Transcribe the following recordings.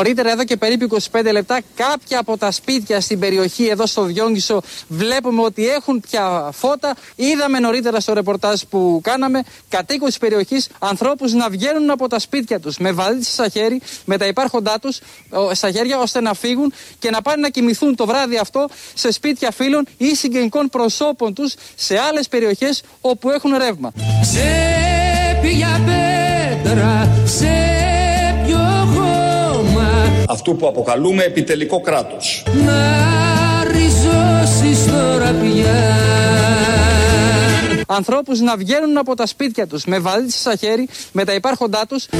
Νωρίτερα, εδώ και περίπου 25 λεπτά, κάποια από τα σπίτια στην περιοχή εδώ στο Διόνγκισο βλέπουμε ότι έχουν πια φώτα. Είδαμε νωρίτερα στο ρεπορτάζ που κάναμε κατοίκους της περιοχής ανθρώπους να βγαίνουν από τα σπίτια τους με βαλίτσε στα χέρια, με τα υπάρχοντά τους στα χέρια, ώστε να φύγουν και να πάνε να κοιμηθούν το βράδυ αυτό σε σπίτια φίλων ή συγγενικών προσώπων τους σε άλλες περιοχές όπου έχουν ρεύμα. Σε πέτρα, σε αυτού που αποκαλούμε επιτελικό κράτος. Να ριζώσεις τώρα πια. Ανθρώπους να βγαίνουν από τα σπίτια τους με βαλίτσες στα χέρι, με τα υπάρχοντά τους. Και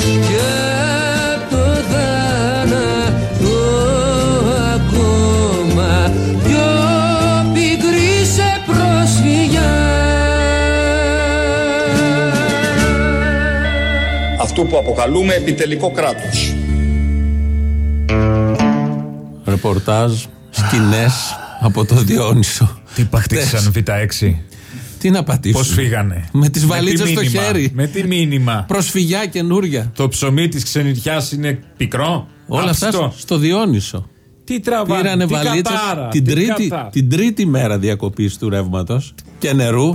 το θάνατο ακόμα. Πιο πικρή σε προσφυγιά Αυτού που αποκαλούμε επιτελικό κράτος ρεπορτάζ, σκηνές από το Διόνυσο. Τι πατήσαν Β6. Τι να πατήσουν. Πώς φύγανε. Με τις βαλίτσες στο χέρι. Με τι μήνυμα. Προσφυγιά καινούρια. Το ψωμί της ξενιτιάς είναι πικρό. Όλα αυτά στο Διόνυσο. Τι τραβάνε, Πήρανε βαλίτσες την, τρίτη, την τρίτη μέρα διακοπής του ρεύματος και νερού.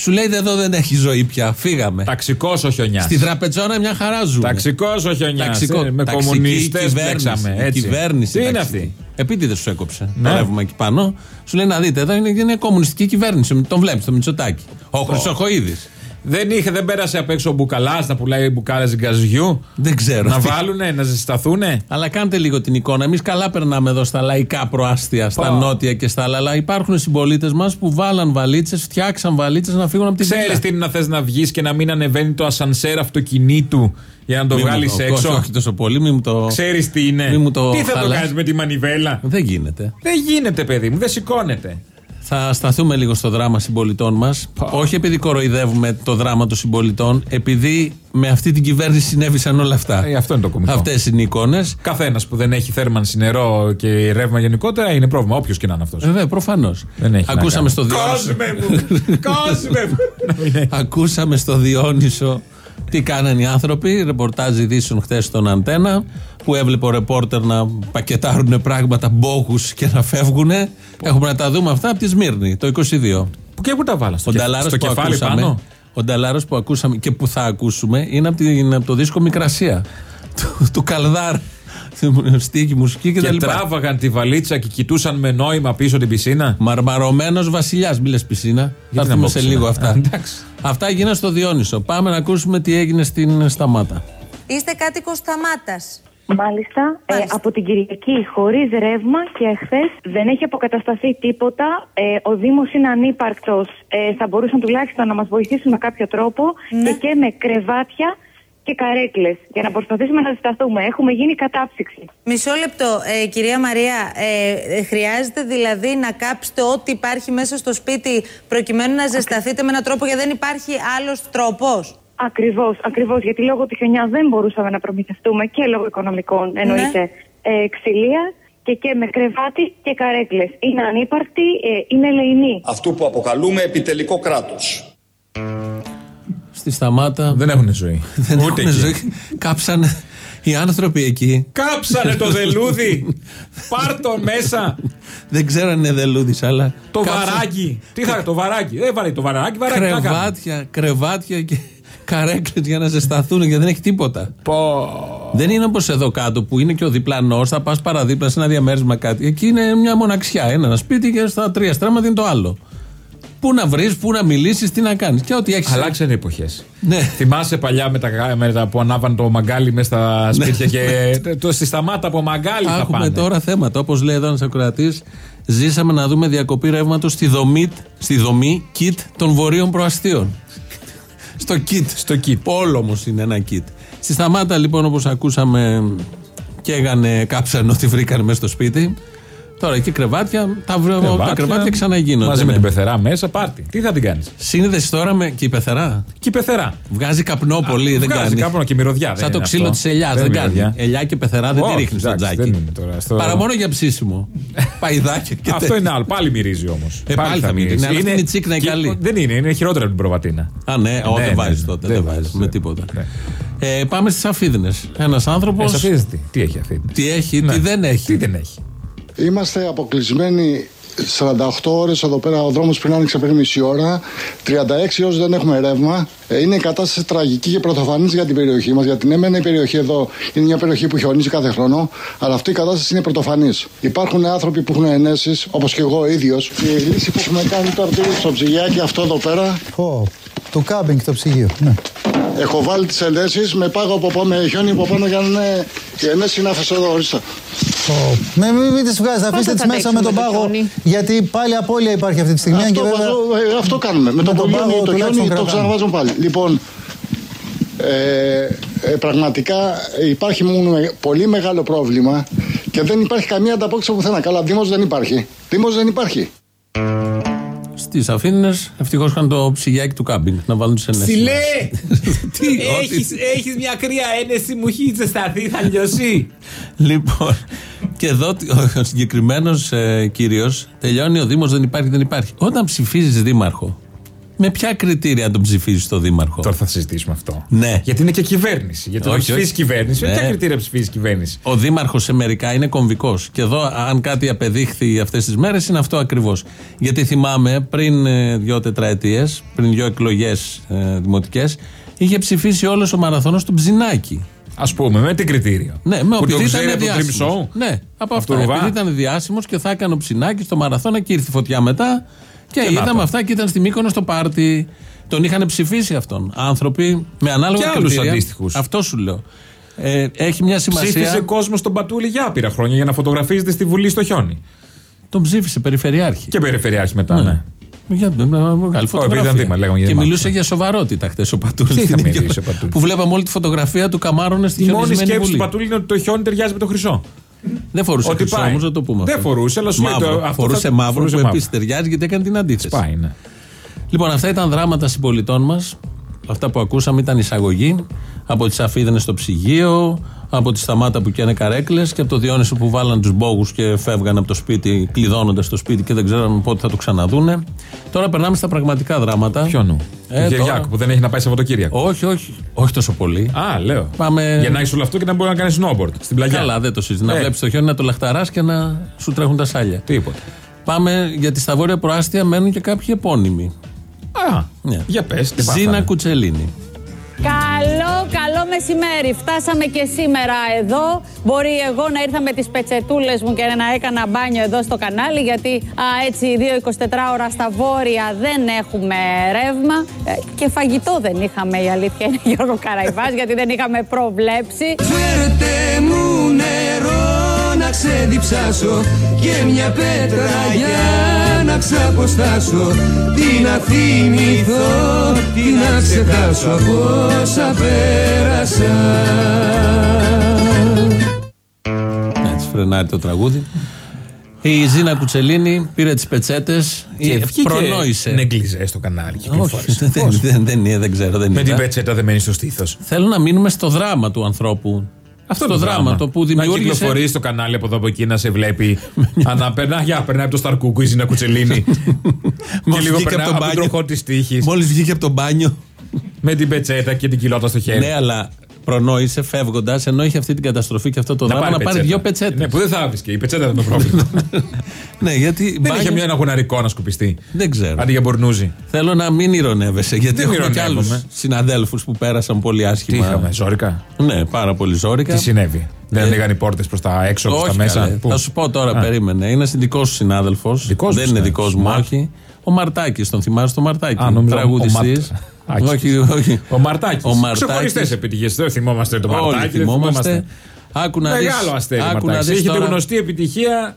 Σου λέει εδώ δεν έχει ζωή πια. Φύγαμε. Ταξικός ο χιονιάς. Στη τραπεζόνα μια χαρά ζούμε. Ταξικός ο χιονιάς. Ταξικό... Ε, με κομμουνιστές μπλέξαμε. Η κυβέρνηση. Τι είναι αυτή; Επίτηδες σου έκοψε. Ναι. Το ρεύμα εκεί πάνω. Σου λέει να δείτε, εδώ είναι, είναι κομμουνιστική κυβέρνηση. Τον βλέπεις το Μητσοτάκι. Ο Χρυσοχοίδης. Δεν, είχε, δεν πέρασε απ' έξω ο μπουκαλάς να πουλάει μπουκάλες γκαζιού; Δεν ξέρω. Να βάλουνε, να ζεσταθούνε; Αλλά κάντε λίγο την εικόνα. Εμείς καλά περνάμε εδώ στα λαϊκά προάστια, στα νότια και στα άλλα. Αλλά υπάρχουν συμπολίτες μας που βάλαν βαλίτσες, φτιάξαν βαλίτσες να φύγουν από τη Ξέρεις τι είναι να θες να βγεις και να μην ανεβαίνει το ασανσέρ αυτοκινήτου για να το βγάλεις έξω; Όχι τόσο πολύ, μην μου το. Ξέρεις τι είναι; το τι θα το κάνεις με τη μανιβέλα; Δεν γίνεται. Δεν γίνεται, παιδί μου, δεν σηκώνεται. Θα σταθούμε λίγο στο δράμα συμπολιτών μας. Όχι επειδή κοροϊδεύουμε το δράμα των συμπολιτών, επειδή με αυτή την κυβέρνηση συνέβησαν όλα αυτά. Ε, αυτό είναι το κομικό. Αυτές είναι οι εικόνες. Καθένας που δεν έχει θέρμανση νερό και ρεύμα γενικότερα είναι πρόβλημα. Όποιος και να είναι αυτός. Βέβαια, προφανώς. Ακούσαμε στο Διόνυσο. Κόσμε μου! Ακούσαμε στο Διόνυσο τι κάνανε οι άνθρωποι. Ρεπορτάζ ειδήσεων χθες στον Αντένα που έβλεπε ο ρεπόρτερ να πακετάρουν πράγματα μπόχου και να φεύγουν. Έχουμε να τα δούμε αυτά από τη Σμύρνη το 22. Που και που τα βάλα στο, στο κεφάλι ακούσαμε, πάνω; Ο Νταλάρο που ακούσαμε και που θα ακούσουμε είναι από, την, από το δίσκο Μικρασία του, του Καλδάρ. Στίχη, μουσική και, και τράβαγαν τη βαλίτσα και κοιτούσαν με νόημα πίσω την πισίνα. Μαρμαρωμένος βασιλιάς, μη πισίνα. Θα έρθουμε σε λίγο αυτά. αυτά έγιναν στο Διόνυσο. Πάμε να ακούσουμε τι έγινε στην Σταμάτα. Είστε κάτοικος Σταμάτας. Μάλιστα, ε, από την Κυριακή χωρίς ρεύμα και εχθές δεν έχει αποκατασταθεί τίποτα. Ε, ο Δήμος είναι ανύπαρκτος. Ε, θα μπορούσαν τουλάχιστον να μας βοηθήσουν με κάποιο τρόπο ναι. και, και με κρεβάτια και καρέκλες για να προσπαθήσουμε να ζεσταθούμε. Έχουμε γίνει κατάψυξη. Μισό λεπτό, ε, κυρία Μαρία. Ε, ε, χρειάζεται δηλαδή να κάψετε ό,τι υπάρχει μέσα στο σπίτι προκειμένου να ζεσταθείτε με έναν τρόπο γιατί δεν υπάρχει άλλος τρόπος; Ακριβώς, ακριβώς. Γιατί λόγω του χιονιά δεν μπορούσαμε να προμηθευτούμε και λόγω οικονομικών εννοείται ναι. ε, ξυλία και, και με κρεβάτι και καρέκλες. Είναι ανύπαρκτη, ε, είναι ελεηνή. Αυτού που αποκαλούμε επιτελικό κράτος. Στη σταμάτα. Δεν έχουν ζωή. δεν Ούτε έχουν ζωή. Κάψανε οι άνθρωποι εκεί. Κάψανε το δελούδι. Πάρ το μέσα. δεν ξέρω αν είναι δελούδις, αλλά. Το βαράκι. Τι θα το βαράκι. Δεν βαράει το βαράκι, βαράκι. Κρεβάτια, κρεβάτια και καρέκλες για να ζεσταθούν και δεν έχει τίποτα. Πω. Δεν είναι όπως εδώ κάτω που είναι και ο διπλανός, θα πας παραδίπλα σε ένα διαμέρισμα κάτι. Εκεί είναι μια μοναξιά. Ένα σπίτι και στα τρία στρέμματα είναι το άλλο. Πού να βρεις, πού να μιλήσεις, τι να κάνεις. Και ό,τι έχεις. Αλλάξανε εποχές. Ναι. Θυμάσαι παλιά με τα, με τα που ανάβαν το μαγκάλι μέσα στα ναι. σπίτια και το, στη σταμάτα από μαγκάλι θα Έχουμε τώρα θέματα. Όπως λέει εδώ ένας ακροατής, ζήσαμε να δούμε διακοπή ρεύματος στη δομή, στη δομή kit των βορείων προαστίων. Στο kit. Στο kit. Όλο όμω είναι ένα kit. Στη σταμάτα λοιπόν όπως ακούσαμε καίγανε κάψαν ό,τι βρήκαν μέσα στο σπίτι. Τώρα εκεί κρεβάτια, τα, κρεβάτια, τα κρεβάτια ξαναγίνονται. Μαζί με ναι. την πεθερά μέσα, πάρτι. Τι θα την κάνεις; Σύνδεσης τώρα με. και η πεθερά; Και η πεθερά. Βγάζει καπνό πολύ, δεν κάνεις. Βγάζει καπνό και μυρωδιά. Σαν το ξύλο της ελιάς, δεν, κάνεις. Ελιά και πεθερά δεν τη ρίχνεις στο τζάκι. Παρά μόνο για ψήσιμο. Παϊδάκια και Αυτό είναι άλλο. Πάλι μυρίζει όμως. Ε, πάλι θα μυρίζει. Είναι η τσίκνα καλή. Δεν είναι, είναι χειρότερα από την προβατίνα. Α, ναι, δεν βάζεις τότε. Δεν βάζεις με τίποτα. Ε, πάμε στις Αφίδνε. Ένας άνθρωπο. Ε, Σαφίδες τι, τι έχει αυτή. Τι έχει, Ναι. τι δεν έχει. Τι δεν έχει. Είμαστε αποκλεισμένοι 48 ώρες εδώ πέρα. Ο δρόμος πριν άνοιξε πριν μισή ώρα. 36 ώρες δεν έχουμε ρεύμα. Ε, Είναι η κατάσταση τραγική και πρωτοφανής για την περιοχή μας. Γιατί ναι, μεν η περιοχή εδώ είναι μια περιοχή που χιονίζει κάθε χρόνο, αλλά αυτή η κατάσταση είναι πρωτοφανής. Υπάρχουν άνθρωποι που έχουν ενέσεις, όπως και εγώ ίδιος. Η λύση που έχουμε κάνει τώρα στο ψυγιάκι αυτό εδώ πέρα, Πω, το κάμπινγκ το ψυγείο. Ναι. έχω βάλει τις ενέσει με πάγο από πάνω, με χιόνι από πάνω για να είναι η ενέση να φεσαι εδώ, ορίστε. Πω. Με, μην μην τις βγάζετε, αφήστε τις θα μέσα με τον αντέξουμε το πάγο. χιόνι; Γιατί πάλι απώλεια υπάρχει αυτή τη στιγμή. Αυτό, και βέβαια... βάζω- ε, αυτό κάνουμε. Με, Με το τον πουλιόνι, πάγο το τουλάχιστον χιόνι το κρατάμε. ξαναβάζουμε πάλι. Λοιπόν, ε, ε, πραγματικά υπάρχει μόνο πολύ μεγάλο πρόβλημα και δεν υπάρχει καμία ανταπόκριση πουθενά. Καλά, Δήμος δεν υπάρχει. Δήμος δεν υπάρχει. Στι Αφίδνε ευτυχώς είχαν το ψυγιάκι του κάμπινγκ να βάλουν τις ενέσει. Ψηλέ! Τι, ό,τι- έχεις, έχεις μια κρύα ένεση, μου έχει ζεσταθεί, θα λιώσει. Λοιπόν, και εδώ ο συγκεκριμένος ε, κύριος τελειώνει ο Δήμος, δεν υπάρχει, δεν υπάρχει. Όταν ψηφίζεις δήμαρχο, με ποια κριτήρια τον ψηφίζεις το δήμαρχο; Τώρα θα συζητήσουμε αυτό. Ναι. Γιατί είναι και κυβέρνηση. Γιατί Όχι, όταν ψηφίζεις όχι. κυβέρνηση, με Ναι. ποια κριτήρια ψηφίζεις κυβέρνηση; Ο δήμαρχος σε μερικά είναι κομβικός. Και εδώ, αν κάτι απεδείχθη αυτές τις μέρες, είναι αυτό ακριβώς. Γιατί θυμάμαι πριν ε, δύο τετραετίες, πριν δύο εκλογές ε, δημοτικές, είχε ψηφίσει όλος ο μαραθώνος του Ψινάκη. Α πούμε, με τι κριτήριο; Ναι, με που το επειδή ξέρει ήταν από το Dream διάσημος. Show. Ναι, από Αυτό αυτά. ρουβά; Επειδή ήταν διάσημος και θα έκανε ο ψινάκι στο μαραθώνα και ήρθε η φωτιά μετά. Και, Και να είδαμε το. αυτά και ήταν στη Μύκονο στο πάρτι. Τον είχαν ψηφίσει αυτόν. Άνθρωποι με ανάλογα Και άλλους κριτήρια. αντίστοιχους. Αυτό σου λέω. Ε, έχει μια σημασία. Ψήφισε κόσμο στον Πατούλη για άπειρα χρόνια για να φωτογραφίζεται στη Βουλή στο χιόνι. Τον ψήφισε περιφερειάρχη. Και περιφερειάρχη μετά, ναι. Για να βγάλει φωτογραφία. ήταν δήμα, λέγαμε για και δήμα. μιλούσε για σοβαρότητα χθε ο Πατούλης. Τι θα μιλήσει ο Πατούλης; Που βλέπαμε όλη τη φωτογραφία του καμάρωνε στη Η μόνη χιονισμένη σκέψη Βουλή. του Πατούλη είναι ότι το χιόνι ταιριάζει με το χρυσό. Δεν φορούσε Ότι χρυσό πάει. όμως, να το πούμε. Δεν αυτό. φορούσε, αλλά σου λέει Μαύρο. το- αυτό φορούσε θα- μαύρο φορούσε που μαύρο. επίσης ταιριάζει γιατί έκανε την αντίθεση. Πάει, ναι. Λοιπόν, αυτά ήταν δράματα συμπολιτών μας. Αυτά που ακούσαμε ήταν εισαγωγή από τις αφίδενε στο ψυγείο, από τη σταμάτα που καίνε καρέκλες και από το Διόνυσο που βάλαν τους μπόγους και φεύγαν από το σπίτι, κλειδώνοντας το σπίτι και δεν ξέραν πότε θα το ξαναδούνε. Τώρα περνάμε στα πραγματικά δράματα. Ποιο νου; Ε, Ε, τώρα- Γιάκου που δεν έχει να πάει Σαββατοκύριακο. Όχι, όχι. Όχι τόσο πολύ. Α, λέω. Πάμε- Για να έχει όλο αυτό και να μπορεί να κάνει snowboard στην πλαγιά. Καλά, δεν το συζητώ. Να Ε. βλέπεις το χιόνι να το λαχταράς και να σου τρέχουν τα σάλια. Τίποτα. Πάμε γιατί στα βόρεια προάστια μένουν και κάποιοι επώνυμοι. Α, Ναι. για πες. Ζήνα Κουτσελίνη. Καλό, καλό μεσημέρι. Φτάσαμε και σήμερα εδώ. Μπορεί εγώ να ήρθα με τις πετσετούλες μου και να έκανα μπάνιο εδώ στο κανάλι, γιατί α, έτσι 2-24 ώρα στα βόρεια δεν έχουμε ρεύμα. Ε, και φαγητό δεν είχαμε, η αλήθεια είναι Γιώργο Καραϊβάς, γιατί δεν είχαμε προβλέψει. Φέρτε μου νερό να ξεδιψάσω και μια πέτρα για να ξαποστάσω Τι να θυμηθώ, τι να ξεχάσω από όσα πέρασα Έτσι φρενάρει το τραγούδι. Η Ζήνα Κουτσελίνη πήρε τις πετσέτες Και βγήκε προνόησε. νεγκλιζέ στο κανάλι. Όχι, κυκλοφόρησε. δεν, δεν, δεν, είναι, δεν ξέρω. Δεν Με την είδα. πετσέτα δεν μένεις στο στήθος. Θέλω να μείνουμε στο δράμα του ανθρώπου. Αυτό το το δράμα, το που Να δημιούργησε. κυκλοφορείς στο κανάλι από εδώ από εκεί να σε βλέπει. Αναπερνά, για περνάει από το Σταρκούκου η Ζήνα Κουτσελίνη. και Μόλις λίγο βγήκε περνάει από από τον τον μπάνιο. τροχό της τύχης. Μόλις βγήκε από το μπάνιο. Με την πετσέτα και την κοιλότα στο χέρι. ναι, αλλά προνόησε φεύγοντας, ενώ είχε αυτή την καταστροφή και αυτό το δράμα, να πάρει πετσέτα. δύο πετσέτες. Ναι, που δεν θα βρίσκε. Η πετσέτα ήταν το πρόβλημα. ναι, γιατί. δεν μπάνιο- είχε μια ένα γουναρικό να σκουπιστεί. Δεν ξέρω. Αντί για μπορνούζι. Θέλω να μην ηρωνεύεσαι, γιατί Δεν έχουμε και άλλους ηρωνεύομαι. συναδέλφους που πέρασαν πολύ Τι άσχημα. είχαμε, ζώρικα. Ναι, πάρα πολύ ζώρικα. Τι συνέβη; Δεν Ε, ανοίγαν οι πόρτες προς τα έξω, προ τα Όχι, μέσα; καλέ. Πού; Θα σου πω τώρα, Α. περίμενε. Είναι δικός σου συνάδελφος. Δικός Δεν μου είναι δικός συνάδελφος. μου, Μα- όχι. Ο Μαρτάκης, τον θυμάσαι τον Μαρτάκη. Α, νόμιζα ο Τραγουδιστή. Μαρτ- Όχι, όχι. Ο Μαρτάκης. Ο Μαρτάκης. Ξεχωριστές επιτυχίες. Δεν θυμόμαστε τον Όλοι Μαρτάκη. δεν θυμόμαστε. Άκου να δεις- Μεγάλο αστέρι. άκου Μαρτάκης. να δεις Είχε τη τώρα- γνωστή επιτυχία.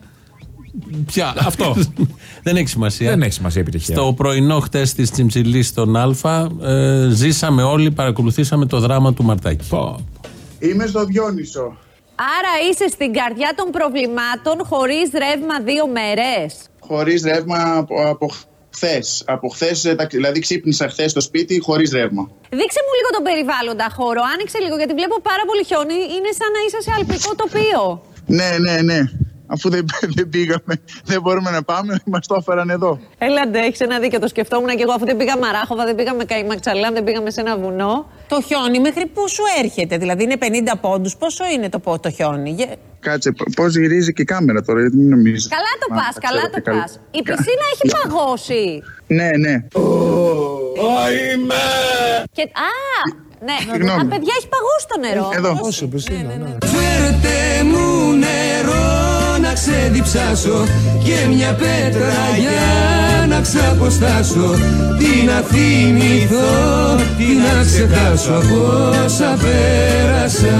Ποια; Αυτό. Δεν έχει σημασία. Δεν έχει σημασία η επιτυχία. Στο πρωινό χτες της Τσιμψιλής στον Α, ε, ζήσαμε όλοι, παρακολουθήσαμε το δράμα του Μαρτάκη. Είμαι στο Διόνυσο. Άρα είσαι στην καρδιά των προβλημάτων χωρίς ρεύμα δύο μέρες; Χωρίς ρεύμα από, από χθες. Από χθες, δηλαδή ξύπνησα χθες στο σπίτι χωρίς ρεύμα. Δείξε μου λίγο τον περιβάλλοντα χώρο. Άνοιξε λίγο γιατί βλέπω πάρα πολύ χιόνι. Είναι σαν να είσαι σε αλπικό τοπίο. Ναι, ναι, ναι. Αφού δεν, δεν πήγαμε, δεν μπορούμε να πάμε, μας το έφεραν εδώ. Έλαντε, έχει ένα δίκιο. Το σκεφτόμουν και εγώ. Αφού δεν πήγαμε Μαράχοβα, δεν πήγαμε Καϊμαξαλάν, δεν πήγαμε σε ένα βουνό. Το χιόνι μέχρι πού σου έρχεται, δηλαδή είναι 50 πόντους. Πόσο είναι το, πο- το χιόνι; Γε- Κάτσε, πώς γυρίζει και η κάμερα τώρα, γιατί μην νομίζει. Καλά το Α, πας, τα καλά ξέρω το και καλά. πας. Η πισίνα έχει παγώσει. Ναι, ναι. Και... Α, ναι. Συγγνώμη. Α, παιδιά, έχει παγώσει το νερό. Εδώ. Φέρτε μου νερό να ξεδιψάσω και μια πέτρα για να ξαποστάσω Τι να θυμηθώ, τι να ξεχάσω από όσα πέρασα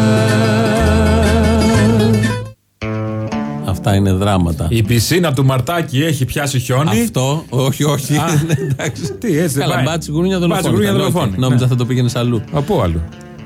Αυτά είναι δράματα. Η πισίνα του Μαρτάκη έχει πιάσει χιόνι. Αυτό, όχι, όχι. Α. Ναι, εντάξει. Τι, έτσι δεν Καλά, πάει. μπάτσι γουρούνια Μπάτσι δολοφόνη. γουρούνια ήταν, δολοφόνη, όχι. Νόμιζα ναι. θα το πήγαινες αλλού. Από αλλού.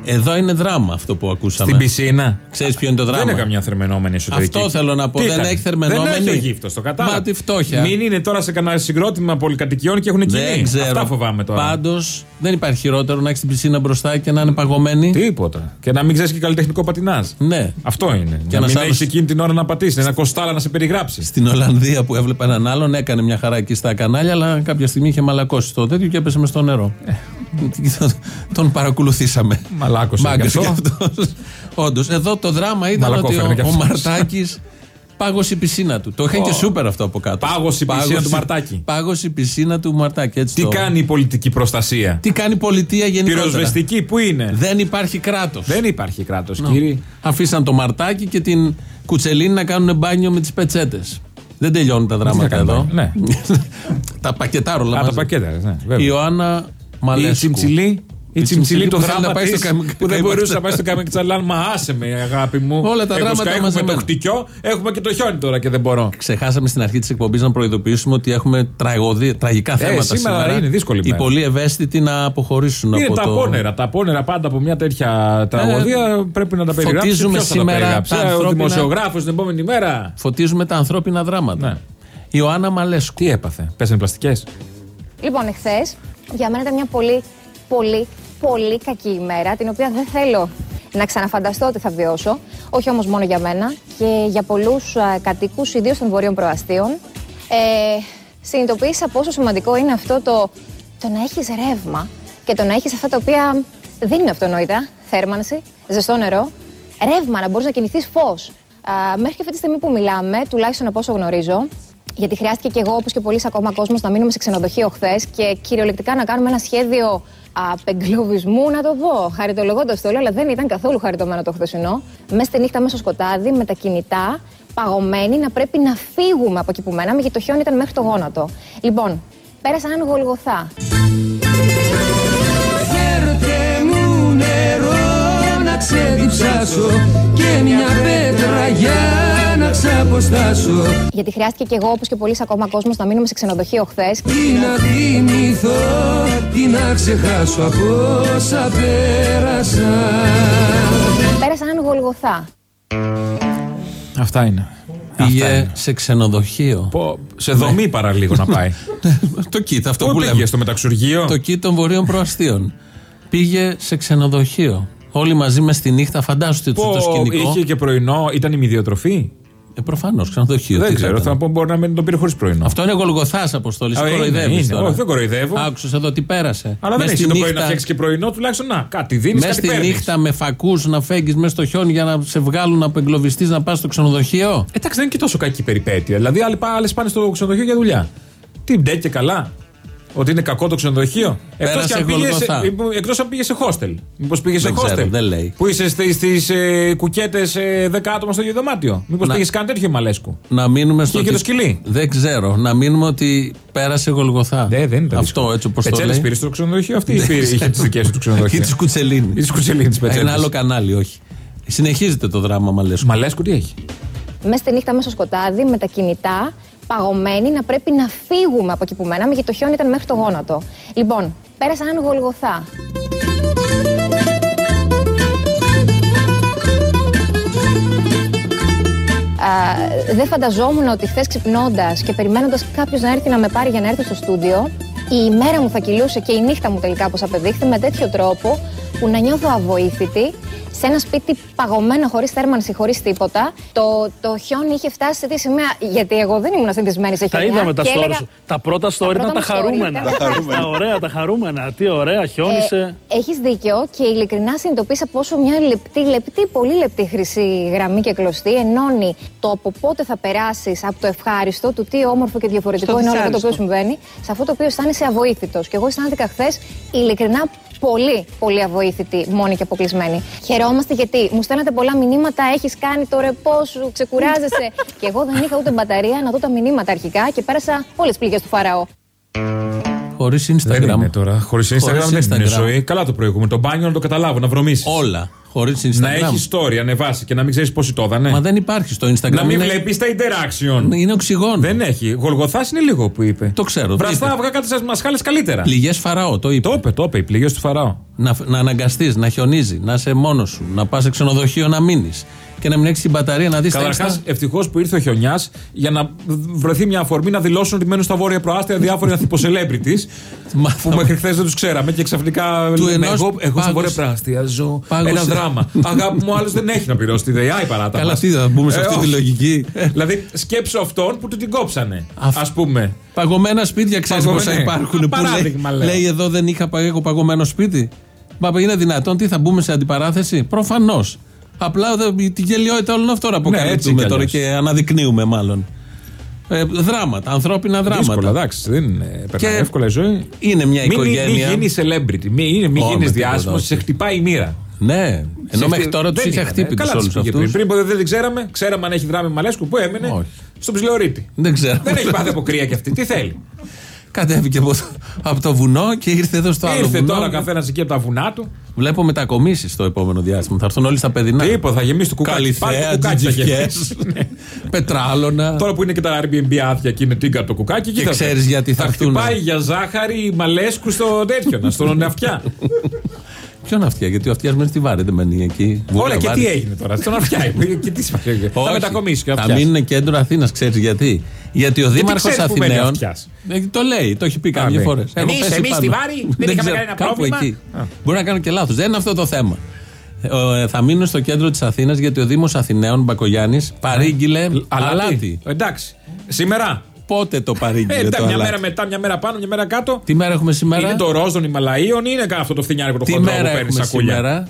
Εδώ είναι δράμα αυτό που ακούσαμε. Στην πισίνα. Ξέρεις ποιο είναι το δράμα; Δεν είναι καμιά θερμενόμενη εσωτερική. Αυτό θέλω να πω. Τι Δεν ήταν; έχει θερμενόμενη. Δεν έχει γύφτος, το κατάλαβα. Μα τη φτώχεια. Μην είναι τώρα σε κανένα συγκρότημα πολυκατοικιών και έχουν κοινή. Δεν ξέρω. Αυτά φοβάμαι τώρα. Πάντως δεν υπάρχει χειρότερο να έχεις την πισίνα μπροστά και να είναι παγωμένη. Τίποτα. Και να μην ξέρεις και καλλιτεχνικό πατινάζ. Ναι. Αυτό είναι. Και να ένας μην άλλος- έχεις εκείνη την ώρα να πατήσεις. Ένα κοστάλα να σε περιγράψει. Στην Ολλανδία που έβλεπα έναν άλλον έκανε μια χαρά εκεί στα κανάλια, αλλά κάποια στιγμή είχε μαλακώσει το τέτοιο και έπεσε μες στο νερό. Τον παρακολουθήσαμε. Μαλάκωσε Μάγκας και κι αυτό. αυτός. Όντως, εδώ το δράμα ήταν ότι Μαλακόφερνε κι ο, ο αυτός. Μαρτάκης πάγωσε η πισίνα του. Το είχαν και σούπερ αυτό από κάτω. Πάγωσε η πισίνα του Μαρτάκη. Πάγωσε η πισίνα του Μαρτάκη. Έτσι Τι το- κάνει η πολιτική προστασία; Τι κάνει η πολιτεία γενικότερα; Πυροσβεστική, πού είναι; Δεν υπάρχει κράτος. Δεν υπάρχει κράτος, κύριε. Αφήσαν το Μαρτάκι και την Κουτσελίνη να κάνουν μπάνιο με τις πετσέτες. Δεν τελειώνουν τα δράματα κάνουν εδώ. μπάνιο, τα πακετάρω όλα Α, τα μαζί. πακέτα, ναι, Η βέβαια. Ιωάννα Η Μαλέσκου. τσιμψιλή. Η τσιμψιλή το που θέλει δράμα να πάει της, στο Καμ- που δεν Καμ- μπορούσε να πάει στο Καμεξαλάν. Μα άσε με, αγάπη μου. Όλα τα Έχουμε δράματα σκάει, Έχουμε μαζεμένα. το χτυκιό, έχουμε και το χιόνι τώρα και δεν μπορώ. Ξεχάσαμε στην αρχή της εκπομπής να προειδοποιήσουμε ότι έχουμε τραγωδία, τραγικά θέματα Ε, σήμερα είναι δύσκολη Οι μέρα. πολύ ευαίσθητοι να αποχωρήσουν Είναι από τα το. απόνερα. Τα απόνερα πάντα από μια τέτοια τραγωδία πρέπει να τα περιγράψει. φωτίζουμε Ποιος θα τα σήμερα περιγράψει; τα Ε, Ο ανθρώπινα- δημοσιογράφος την επόμενη μέρα. Φωτίζουμε τα ανθρώπινα δράματα. Ναι. Η Ιωάννα Μαλέσκου. Τι έπαθε, πέσανε πλαστικές; Λοιπόν, εχθές για μένα ήταν μια πολύ, πολύ, πολύ κακή ημέρα, την οποία δεν θέλω να ξαναφανταστώ ότι θα βιώσω. Όχι όμως μόνο για μένα και για πολλούς κατοίκους, ιδίως των βορείων προαστίων. Ε, συνειδητοποίησα πόσο σημαντικό είναι αυτό το, το να έχεις ρεύμα και το να έχεις αυτά τα οποία δεν είναι αυτονόητα. Θέρμανση, ζεστό νερό, ρεύμα, να μπορείς να κινηθείς φως. Μέχρι και αυτή τη στιγμή που μιλάμε, τουλάχιστον από όσο γνωρίζω, γιατί χρειάστηκε και εγώ, όπως και πολλοί ακόμα κόσμος, να μείνουμε σε ξενοδοχείο χθες και κυριολεκτικά να κάνουμε ένα σχέδιο απεγκλωβισμού, να το πω. Χαριτολογώντας το λέω, αλλά δεν ήταν καθόλου χαριτωμένο το χθεσινό. Μέσα στη νύχτα, μέσα στο σκοτάδι, με τα κινητά, παγωμένοι, να πρέπει να φύγουμε από εκεί που μέναμε, γιατί το χιόνι ήταν μέχρι το γόνατο. Λοιπόν, πέρασα έναν γολγοθά. Φέρτε μου νερό να ξεδιψάσω και μια πέτρα για να ξαποστάσω Γιατί χρειάστηκε και εγώ, όπως και πολλοί ακόμα κόσμος, να μείνουμε σε ξενοδοχείο χθες. Τι να θυμηθώ, τι να ξεχάσω από όσα πέρασα Πέρασα έναν γολγοθά. Αυτά είναι. Πήγε σε ξενοδοχείο. Πω, σε δομή παραλίγο να πάει. το κίτ, αυτό Πού που πήγε, λέμε. στο μεταξουργείο; Το κίτ των βορείων προαστίων. Πήγε σε ξενοδοχείο. Όλοι μαζί μες στη νύχτα, φαντάζομαι Πω, το σκηνικό. είχε και πρωινό, ήταν η μηδιοτροφή. Ε, Προφανώς, ξενοδοχείο. Δεν τι ξέρω, ήταν. θα πω μπορεί να μην τον πήρε χωρίς πρωινό. Αυτό είναι γολγοθάς αποστόλη. Α, είναι, Κοροϊδεύεις είναι. τώρα. Όχι, δεν κοροϊδεύω. Άκουσες εδώ τι πέρασε. Αλλά δεν Μες έχει στη το πρωί να νύχτα- φτιάξεις και πρωινό, τουλάχιστον να κάτι δίνεις. Μέσα στη νύχτα με φακούς να φέγγεις μέσα στο χιόνι για να σε βγάλουν από εγκλωβιστής να πας στο ξενοδοχείο; Εντάξει, δεν είναι και τόσο κακή περιπέτεια. Δηλαδή, άλλοι, άλλες πάνε στο ξενοδοχείο για δουλειά. Τι μπτε και καλά. Ότι είναι κακό το ξενοδοχείο. Εκτός Πέρασε αν, πήγες σε- Γολγοθά. εκτός αν πήγες σε hostel. Μήπως πήγες σε Δεν ξέρω, hostel. δεν λέει. Που είσαι στις ε, κουκέτες 10 άτομα στο ίδιο δωμάτιο. Μήπως Να- πήγες κάνει τέτοιο μαλέσκου. Να μείνουμε στο. και ότι- το σκυλί. Δεν ξέρω. Να μείνουμε ότι πέρασε γολγοθά. Ναι, δεν ήταν Αυτό έτσι όπως το Πετσέλε λέει. πήρε στο ξενοδοχείο αυτή ή πήρε- είχε τις δικές του Ή ξενοδοχείο. της Κουτσελίνης. Ή της Κουτσελίνης τη Πετσέλε. Ένα άλλο κανάλι, όχι. Συνεχίζεται το δράμα Μαλέσκου. Μαλέσκου τι έχει; Μέσα στη νύχτα, μέσα στο σκοτάδι, με τα κινητά, παγωμένοι, να πρέπει να φύγουμε από εκεί που μέναμε, γιατί το χιόνι ήταν μέχρι το γόνατο. Λοιπόν, πέρασα έναν γολγοθά. Α, δεν φανταζόμουν ότι χθες ξυπνώντας και περιμένοντας κάποιος να έρθει να με πάρει για να έρθει στο στούντιο, η ημέρα μου θα κυλούσε και η νύχτα μου τελικά, όπως απεδείχθη, με τέτοιο τρόπο που να νιώθω αβοήθητη σε ένα σπίτι παγωμένο, χωρίς θέρμανση, χωρίς τίποτα. Το, το χιόνι είχε φτάσει σε τι σημαία. Γιατί εγώ δεν ήμουν συνηθισμένη σε Τα χιόνια. είδαμε τα και stories. έλεγα, σου. Τα πρώτα story ήταν πρώτα τα μου story χαρούμενα. ήταν Τα χαρούμενα. Τα ωραία, τα χαρούμενα. Τι ωραία, χιόνισε. Ε, Έχεις δίκιο και ειλικρινά συνειδητοποίησα πόσο μια λεπτή, λεπτή, πολύ λεπτή χρυσή γραμμή και κλωστή ενώνει το από πότε θα περάσεις από το ευχάριστο, του τι όμορφο και διαφορετικό Στο είναι όλο αυτό το οποίο δυσάρεστο. συμβαίνει, σε αυτό το οποίο αισθάνεσαι avoήθητο. Και εγώ αισθάνθηκα χθες ειλικρινά πολύ, πολύ avoήθητη, μόνη και αποκλεισμένη. Χαιρόμαστε γιατί μου στέλνατε πολλά μηνύματα, έχεις κάνει το ρεπό σου, ξεκουράζεσαι. και εγώ δεν είχα ούτε μπαταρία να δω τα μηνύματα αρχικά και πέρασα όλες τι πληγές του Φαραώ. Χωρίς Instagram. Δεν είναι τώρα. Χωρίς Instagram Χωρίς δεν είναι Instagram. ζωή. Καλά το προηγούμενο. Το μπάνιο να το καταλάβω, να βρωμίσεις. Όλα. Χωρί Instagram. Να έχει story, ανεβάσει και να μην ξέρεις πόσοι το έδανε. Μα δεν υπάρχει στο Instagram. Να μην είναι- βλέπεις τα interaction. Είναι οξυγόνο. Δεν έχει. Γολγοθάς είναι λίγο που είπε. Το ξέρω. Βραστά βρείτε. αυγά κάτι σας μασχάλες καλύτερα. Πληγές Φαραώ, το είπε. Το είπε, το είπε. Οι πληγές του Φαραώ. Να, να αναγκαστείς, να χιονίζει, να είσαι μόνος σου, να πας σε ξενοδοχείο να μείνεις και να μην έχει την μπαταρία να δεις τα Καταρχάς, Insta. ευτυχώς που ήρθε ο χιονιάς για να βρεθεί μια αφορμή να δηλώσουν ότι μένουν στα βόρεια προάστια διάφοροι ανθιποσελέμπριτι. που μέχρι χθες δεν τους ξέραμε και ξαφνικά Του λέμε, ενός εγώ, εγώ στα πάγωσε- βόρεια προάστια ζω πάγωσε- ένα δράμα. Αγάπη μου, άλλος δεν έχει να πληρώσει τη ΔΕΙΑ η παράτα. Καλά, μας. τι θα μπούμε σε Ε, αυτή τη όχι. λογική. Δηλαδή, σκέψω αυτόν που του την κόψανε. Αυ- Α πούμε. Παγωμένα σπίτια ξέρεις Παγωμένα, πόσα ναι. υπάρχουν. Α, που λέει, παράδειγμα, λέω. λέει εδώ δεν είχα πα- έχω παγωμένο σπίτι. Μα είναι δυνατόν, τι θα μπούμε σε αντιπαράθεση; Προφανώς. Απλά δε- τη γελιότητα όλων αυτών Ναι, έτσι αποκαλύπτουμε κι τώρα αλλιώς. και αναδεικνύουμε μάλλον. Ε, δράματα, ανθρώπινα δράματα. Δύσκολα, εντάξει. Δεν είναι περνάει Και εύκολα η ζωή. Είναι μια Μην, οικογένεια. μην γίνει celebrity, μην, είναι- μην Όχι, γίνεις με διάσημος, τίποτα, σε χτυπάει η μοίρα. Ναι, ενώ Σε μέχρι χτυ- τώρα τους δεν είχε είχαν, χτύπη του Καλά όλους τους πήγε αυτούς. πριν. Πριν ποτέ δεν την ξέραμε, ξέραμε αν έχει δράμη Μαλέσκου. Πού έμενε, Όχι. στον ψιλορίτη. Δεν ξέρω. Δεν έχει πάθει από κρύα κι αυτή. Τι θέλει. Κατέβηκε από το, από το βουνό και ήρθε εδώ στο άλλο Ήρθε βουνό. τώρα ο καθένας εκεί από τα βουνά του. Βλέπω μετακομίσεις το επόμενο διάστημα. Θα έρθουν όλοι στα παιδινά. Τίποτα, θα γεμίσει το κουκάκι. Πάλι το Καλυθέα, κουκάκι θα τζιτζιφιές, γεμίσει. πετράλωνα. Τώρα που είναι και τα Airbnb άδεια και είναι τίγκα το κουκάκι. εκεί Και θα ξέρεις βρει. γιατί θα έρθουν. χτυπάει για ζάχαρη Μαλέσκου στο τέτοιο, να στον αυτιά. Ποιον αυτιά, γιατί ο αυτιάς μένει στη Βάρη, δεν μένει εκεί. Όλα Βόρεια και Βάρη. τι έγινε τώρα, στον αυτιά. Και τι σημασία. Θα Όχι. μετακομίσει και ο Θα αυτιάς. μείνουν κέντρο Αθήνας, ξέρεις γιατί; Γιατί ο Δήμαρχος ξέρεις που μένει ο Αθηναίων. αυτιάς; Ε, Το λέει, το έχει πει Α, κάποιε λέει. φορές. Εμείς- εμείς στη Βάρη δεν είχαμε κανένα πρόβλημα. Α. Μπορεί να κάνω και λάθος. Δεν είναι αυτό το θέμα. Ε, θα μείνουν στο κέντρο της Αθήνας γιατί ο Δήμος Αθηναίων Μπακογιάννης παρήγγειλε αλάτι. Εντάξει. Σήμερα. Πότε το Ε, παρήγγειλε εντάξει, το μια αλάτι; μέρα μετά, μια μέρα πάνω, μια μέρα κάτω. Τι μέρα έχουμε σήμερα; Είναι το ροζ των Ιμαλαίων ή είναι αυτό το φθινιάρικο το Τι χοντρό που μέρα παίρνει έχουμε σακούλια. σήμερα;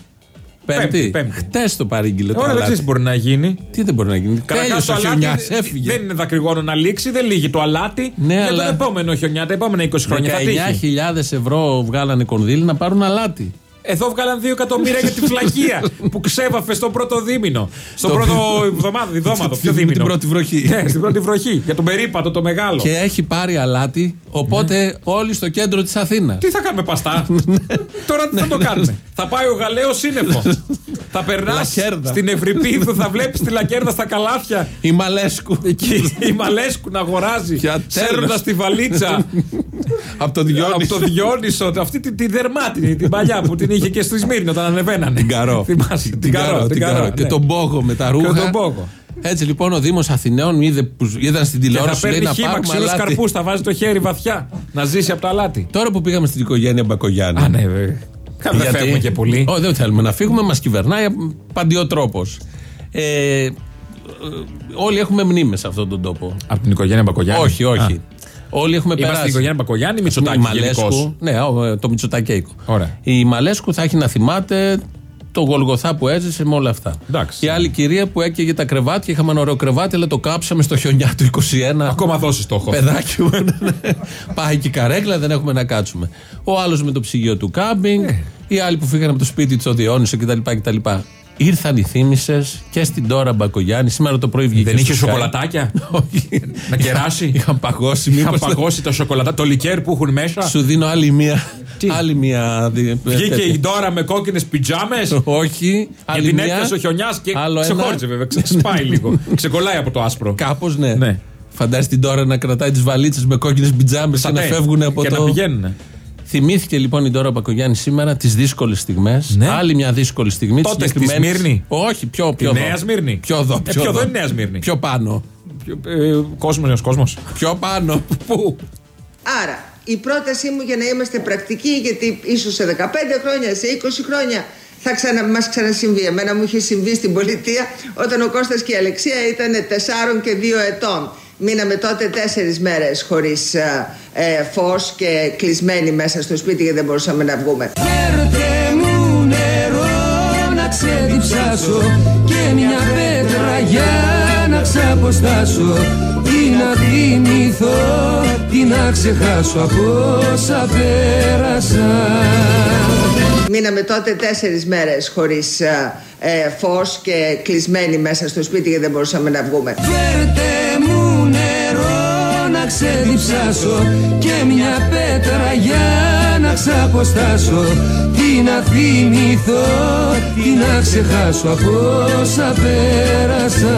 Πέμπτη, Πέμπτη. πέμπτη. Χτες το παρήγγειλε το Ωραία, δεν αλάτι. ξέρεις τι μπορεί να γίνει. Τι δεν μπορεί να γίνει. Καταρχάς, Τέλειωσε ο το χιονιάς, αλάτι έφυγε. Δεν είναι δακρυγόνο να λήξει, δεν λύγει το αλάτι. Ναι, για αλλά- τον επόμενο χιονιά, τα επόμενα 20 χρόνια θα τύχει. 19.000 ευρώ βγάλανε κονδύλι να πάρουν αλάτι. Εδώ βγάλαν 2 εκατομμύρια για τη φλακία που ξέβαφε στο πρώτο δίμηνο. Στο Το- πρώτο εβδομάδα, διδόματο. Ποιο Με δίμηνο; την πρώτη βροχή. Ναι, στην πρώτη βροχή. Για τον περίπατο το μεγάλο. Και έχει πάρει αλάτι, οπότε όλοι στο κέντρο της Αθήνας. Τι θα κάνουμε παστά; Τώρα τι θα το κάνουμε; θα πάει ο Γαλαίος σύννεφο. θα περνάς Λακέρδα. στην Ευρυπίδου, θα βλέπεις τη λακέρδα στα καλάθια. Η Μαλέσκου. Εκεί η Μαλέσκου να αγοράζει. Για Σέρνοντας τέλος. τη βαλίτσα. Από το Διόνυσο. Από το Διόνυσο, αυτή τη, τη δερμάτινη, την παλιά που την είχε και στη Σμύρνη όταν ανεβαίνανε. Την καρό. Θυμάσαι, την καρό. την καρό, Και ναι. τον πόγο με τα ρούχα. Και τον πόγο. Έτσι λοιπόν ο Δήμος Αθηναίων είδε που είδαν στην Και θα τηλεόραση λέει παίρνει να χύμα πάρουμε ξύλου αλάτι. καρπού, θα βάζει το χέρι βαθιά. Να ζήσει από το αλάτι. Τώρα που πήγαμε στην οικογένεια Μπακογιάννη. Α, ναι, βέβαια. Δεν Γιατί- φεύγουμε και πολύ. Όχι, δεν θέλουμε να φύγουμε, μας κυβερνάει παντιό τρόπο. Ε, ε, όλοι έχουμε μνήμες σε αυτόν τον τόπο. Από την οικογένεια Μπακογιάννη; Όχι, όχι. Α. Όλοι έχουμε Είμαστε περάσει. στην οικογένεια Μπακογιάννη, Μητσοτάκη Η Μαλέσκου. γενικώς. Ναι, ο, το Μητσοτακέικο. Ωραία. Η Μαλέσκου θα έχει να θυμάται το Γολγοθά που έζησε με όλα αυτά. Εντάξει. Η άλλη κυρία που έκαιγε τα κρεβάτια, είχαμε ένα ωραίο κρεβάτι, αλλά το κάψαμε στο χιονιά του 21. Ακόμα δώσει στόχο. Παιδάκι μου. ναι. Πάει και η καρέκλα, δεν έχουμε να κάτσουμε. Ο άλλος με το ψυγείο του κάμπινγκ. Ε. Οι άλλοι που φύγανε από το σπίτι τους, στο Διόνυσο κτλ. κτλ. Ήρθαν οι θύμησε και στην τώρα Μπακογιάννη. Σήμερα το πρωί βγήκε. Δεν είχε στο Sky. σοκολατάκια; Όχι. Να κεράσει; Είχαν παγώσει. Είχαν μήπως- παγώσει τα σοκολατά, το λικέρ που έχουν μέσα; Σου δίνω άλλη μία. Τι; Άλλη μία. δι- Βγήκε τέτοια. η Ντόρα με κόκκινες πιτζάμες; Όχι. Και άλλη την μία. έπιασε ο χιονιάς και Άλλο ένα. ξεχώριζε βέβαια. Ξεσπάει λίγο. Ξεκολλάει από το άσπρο. Κάπως ναι. Ναι. Φαντάζεσαι την τώρα να κρατάει τις βαλίτσες με κόκκινες πιτζάμες και Σαν να ναι. φεύγουν από και το. να πηγαίνουν. Θυμήθηκε λοιπόν η Ντόρα Μπακογιάννη σήμερα τις δύσκολες στιγμές. Ναι. Άλλη μια δύσκολη στιγμή. της Τότε στη συγκεκριμένης- Σμύρνη. Όχι, πιο, Τη πιο εδώ. Νέα Σμύρνη. Πιο εδώ. Ε, Πιο πιο εδώ εδώ. είναι Νέα Σμύρνη. Πιο πάνω. Κόσμος νέο κόσμος. Πιο πάνω. Πού; Άρα, η πρότασή μου για να είμαστε πρακτικοί, γιατί ίσως σε 15 χρόνια, σε 20 χρόνια θα ξανα, μας ξανασυμβεί. Εμένα μου είχε συμβεί στην πολιτεία όταν ο Κώστας και η Αλεξία ήταν 4 και 2 ετών. Μείναμε τότε τέσσερις μέρες χωρίς ε, ε, φως και κλεισμένοι μέσα στο σπίτι γιατί δεν μπορούσαμε να βγούμε. Φέρτε μου νερό να ξεδιψάσω και μια πέτρα για να ξαποστάσω τι να θυμηθώ, τι να ξεχάσω από όσα πέρασα Μείναμε τότε τέσσερις μέρες χωρίς ε, ε, φως και κλεισμένοι μέσα στο σπίτι γιατί δεν μπορούσαμε να βγούμε. Φέρτε μου νερό να ξεδιψάσω και μια πέτρα για να ξαποστάσω τι να θυμηθώ, τι να ξεχάσω από όσα πέρασα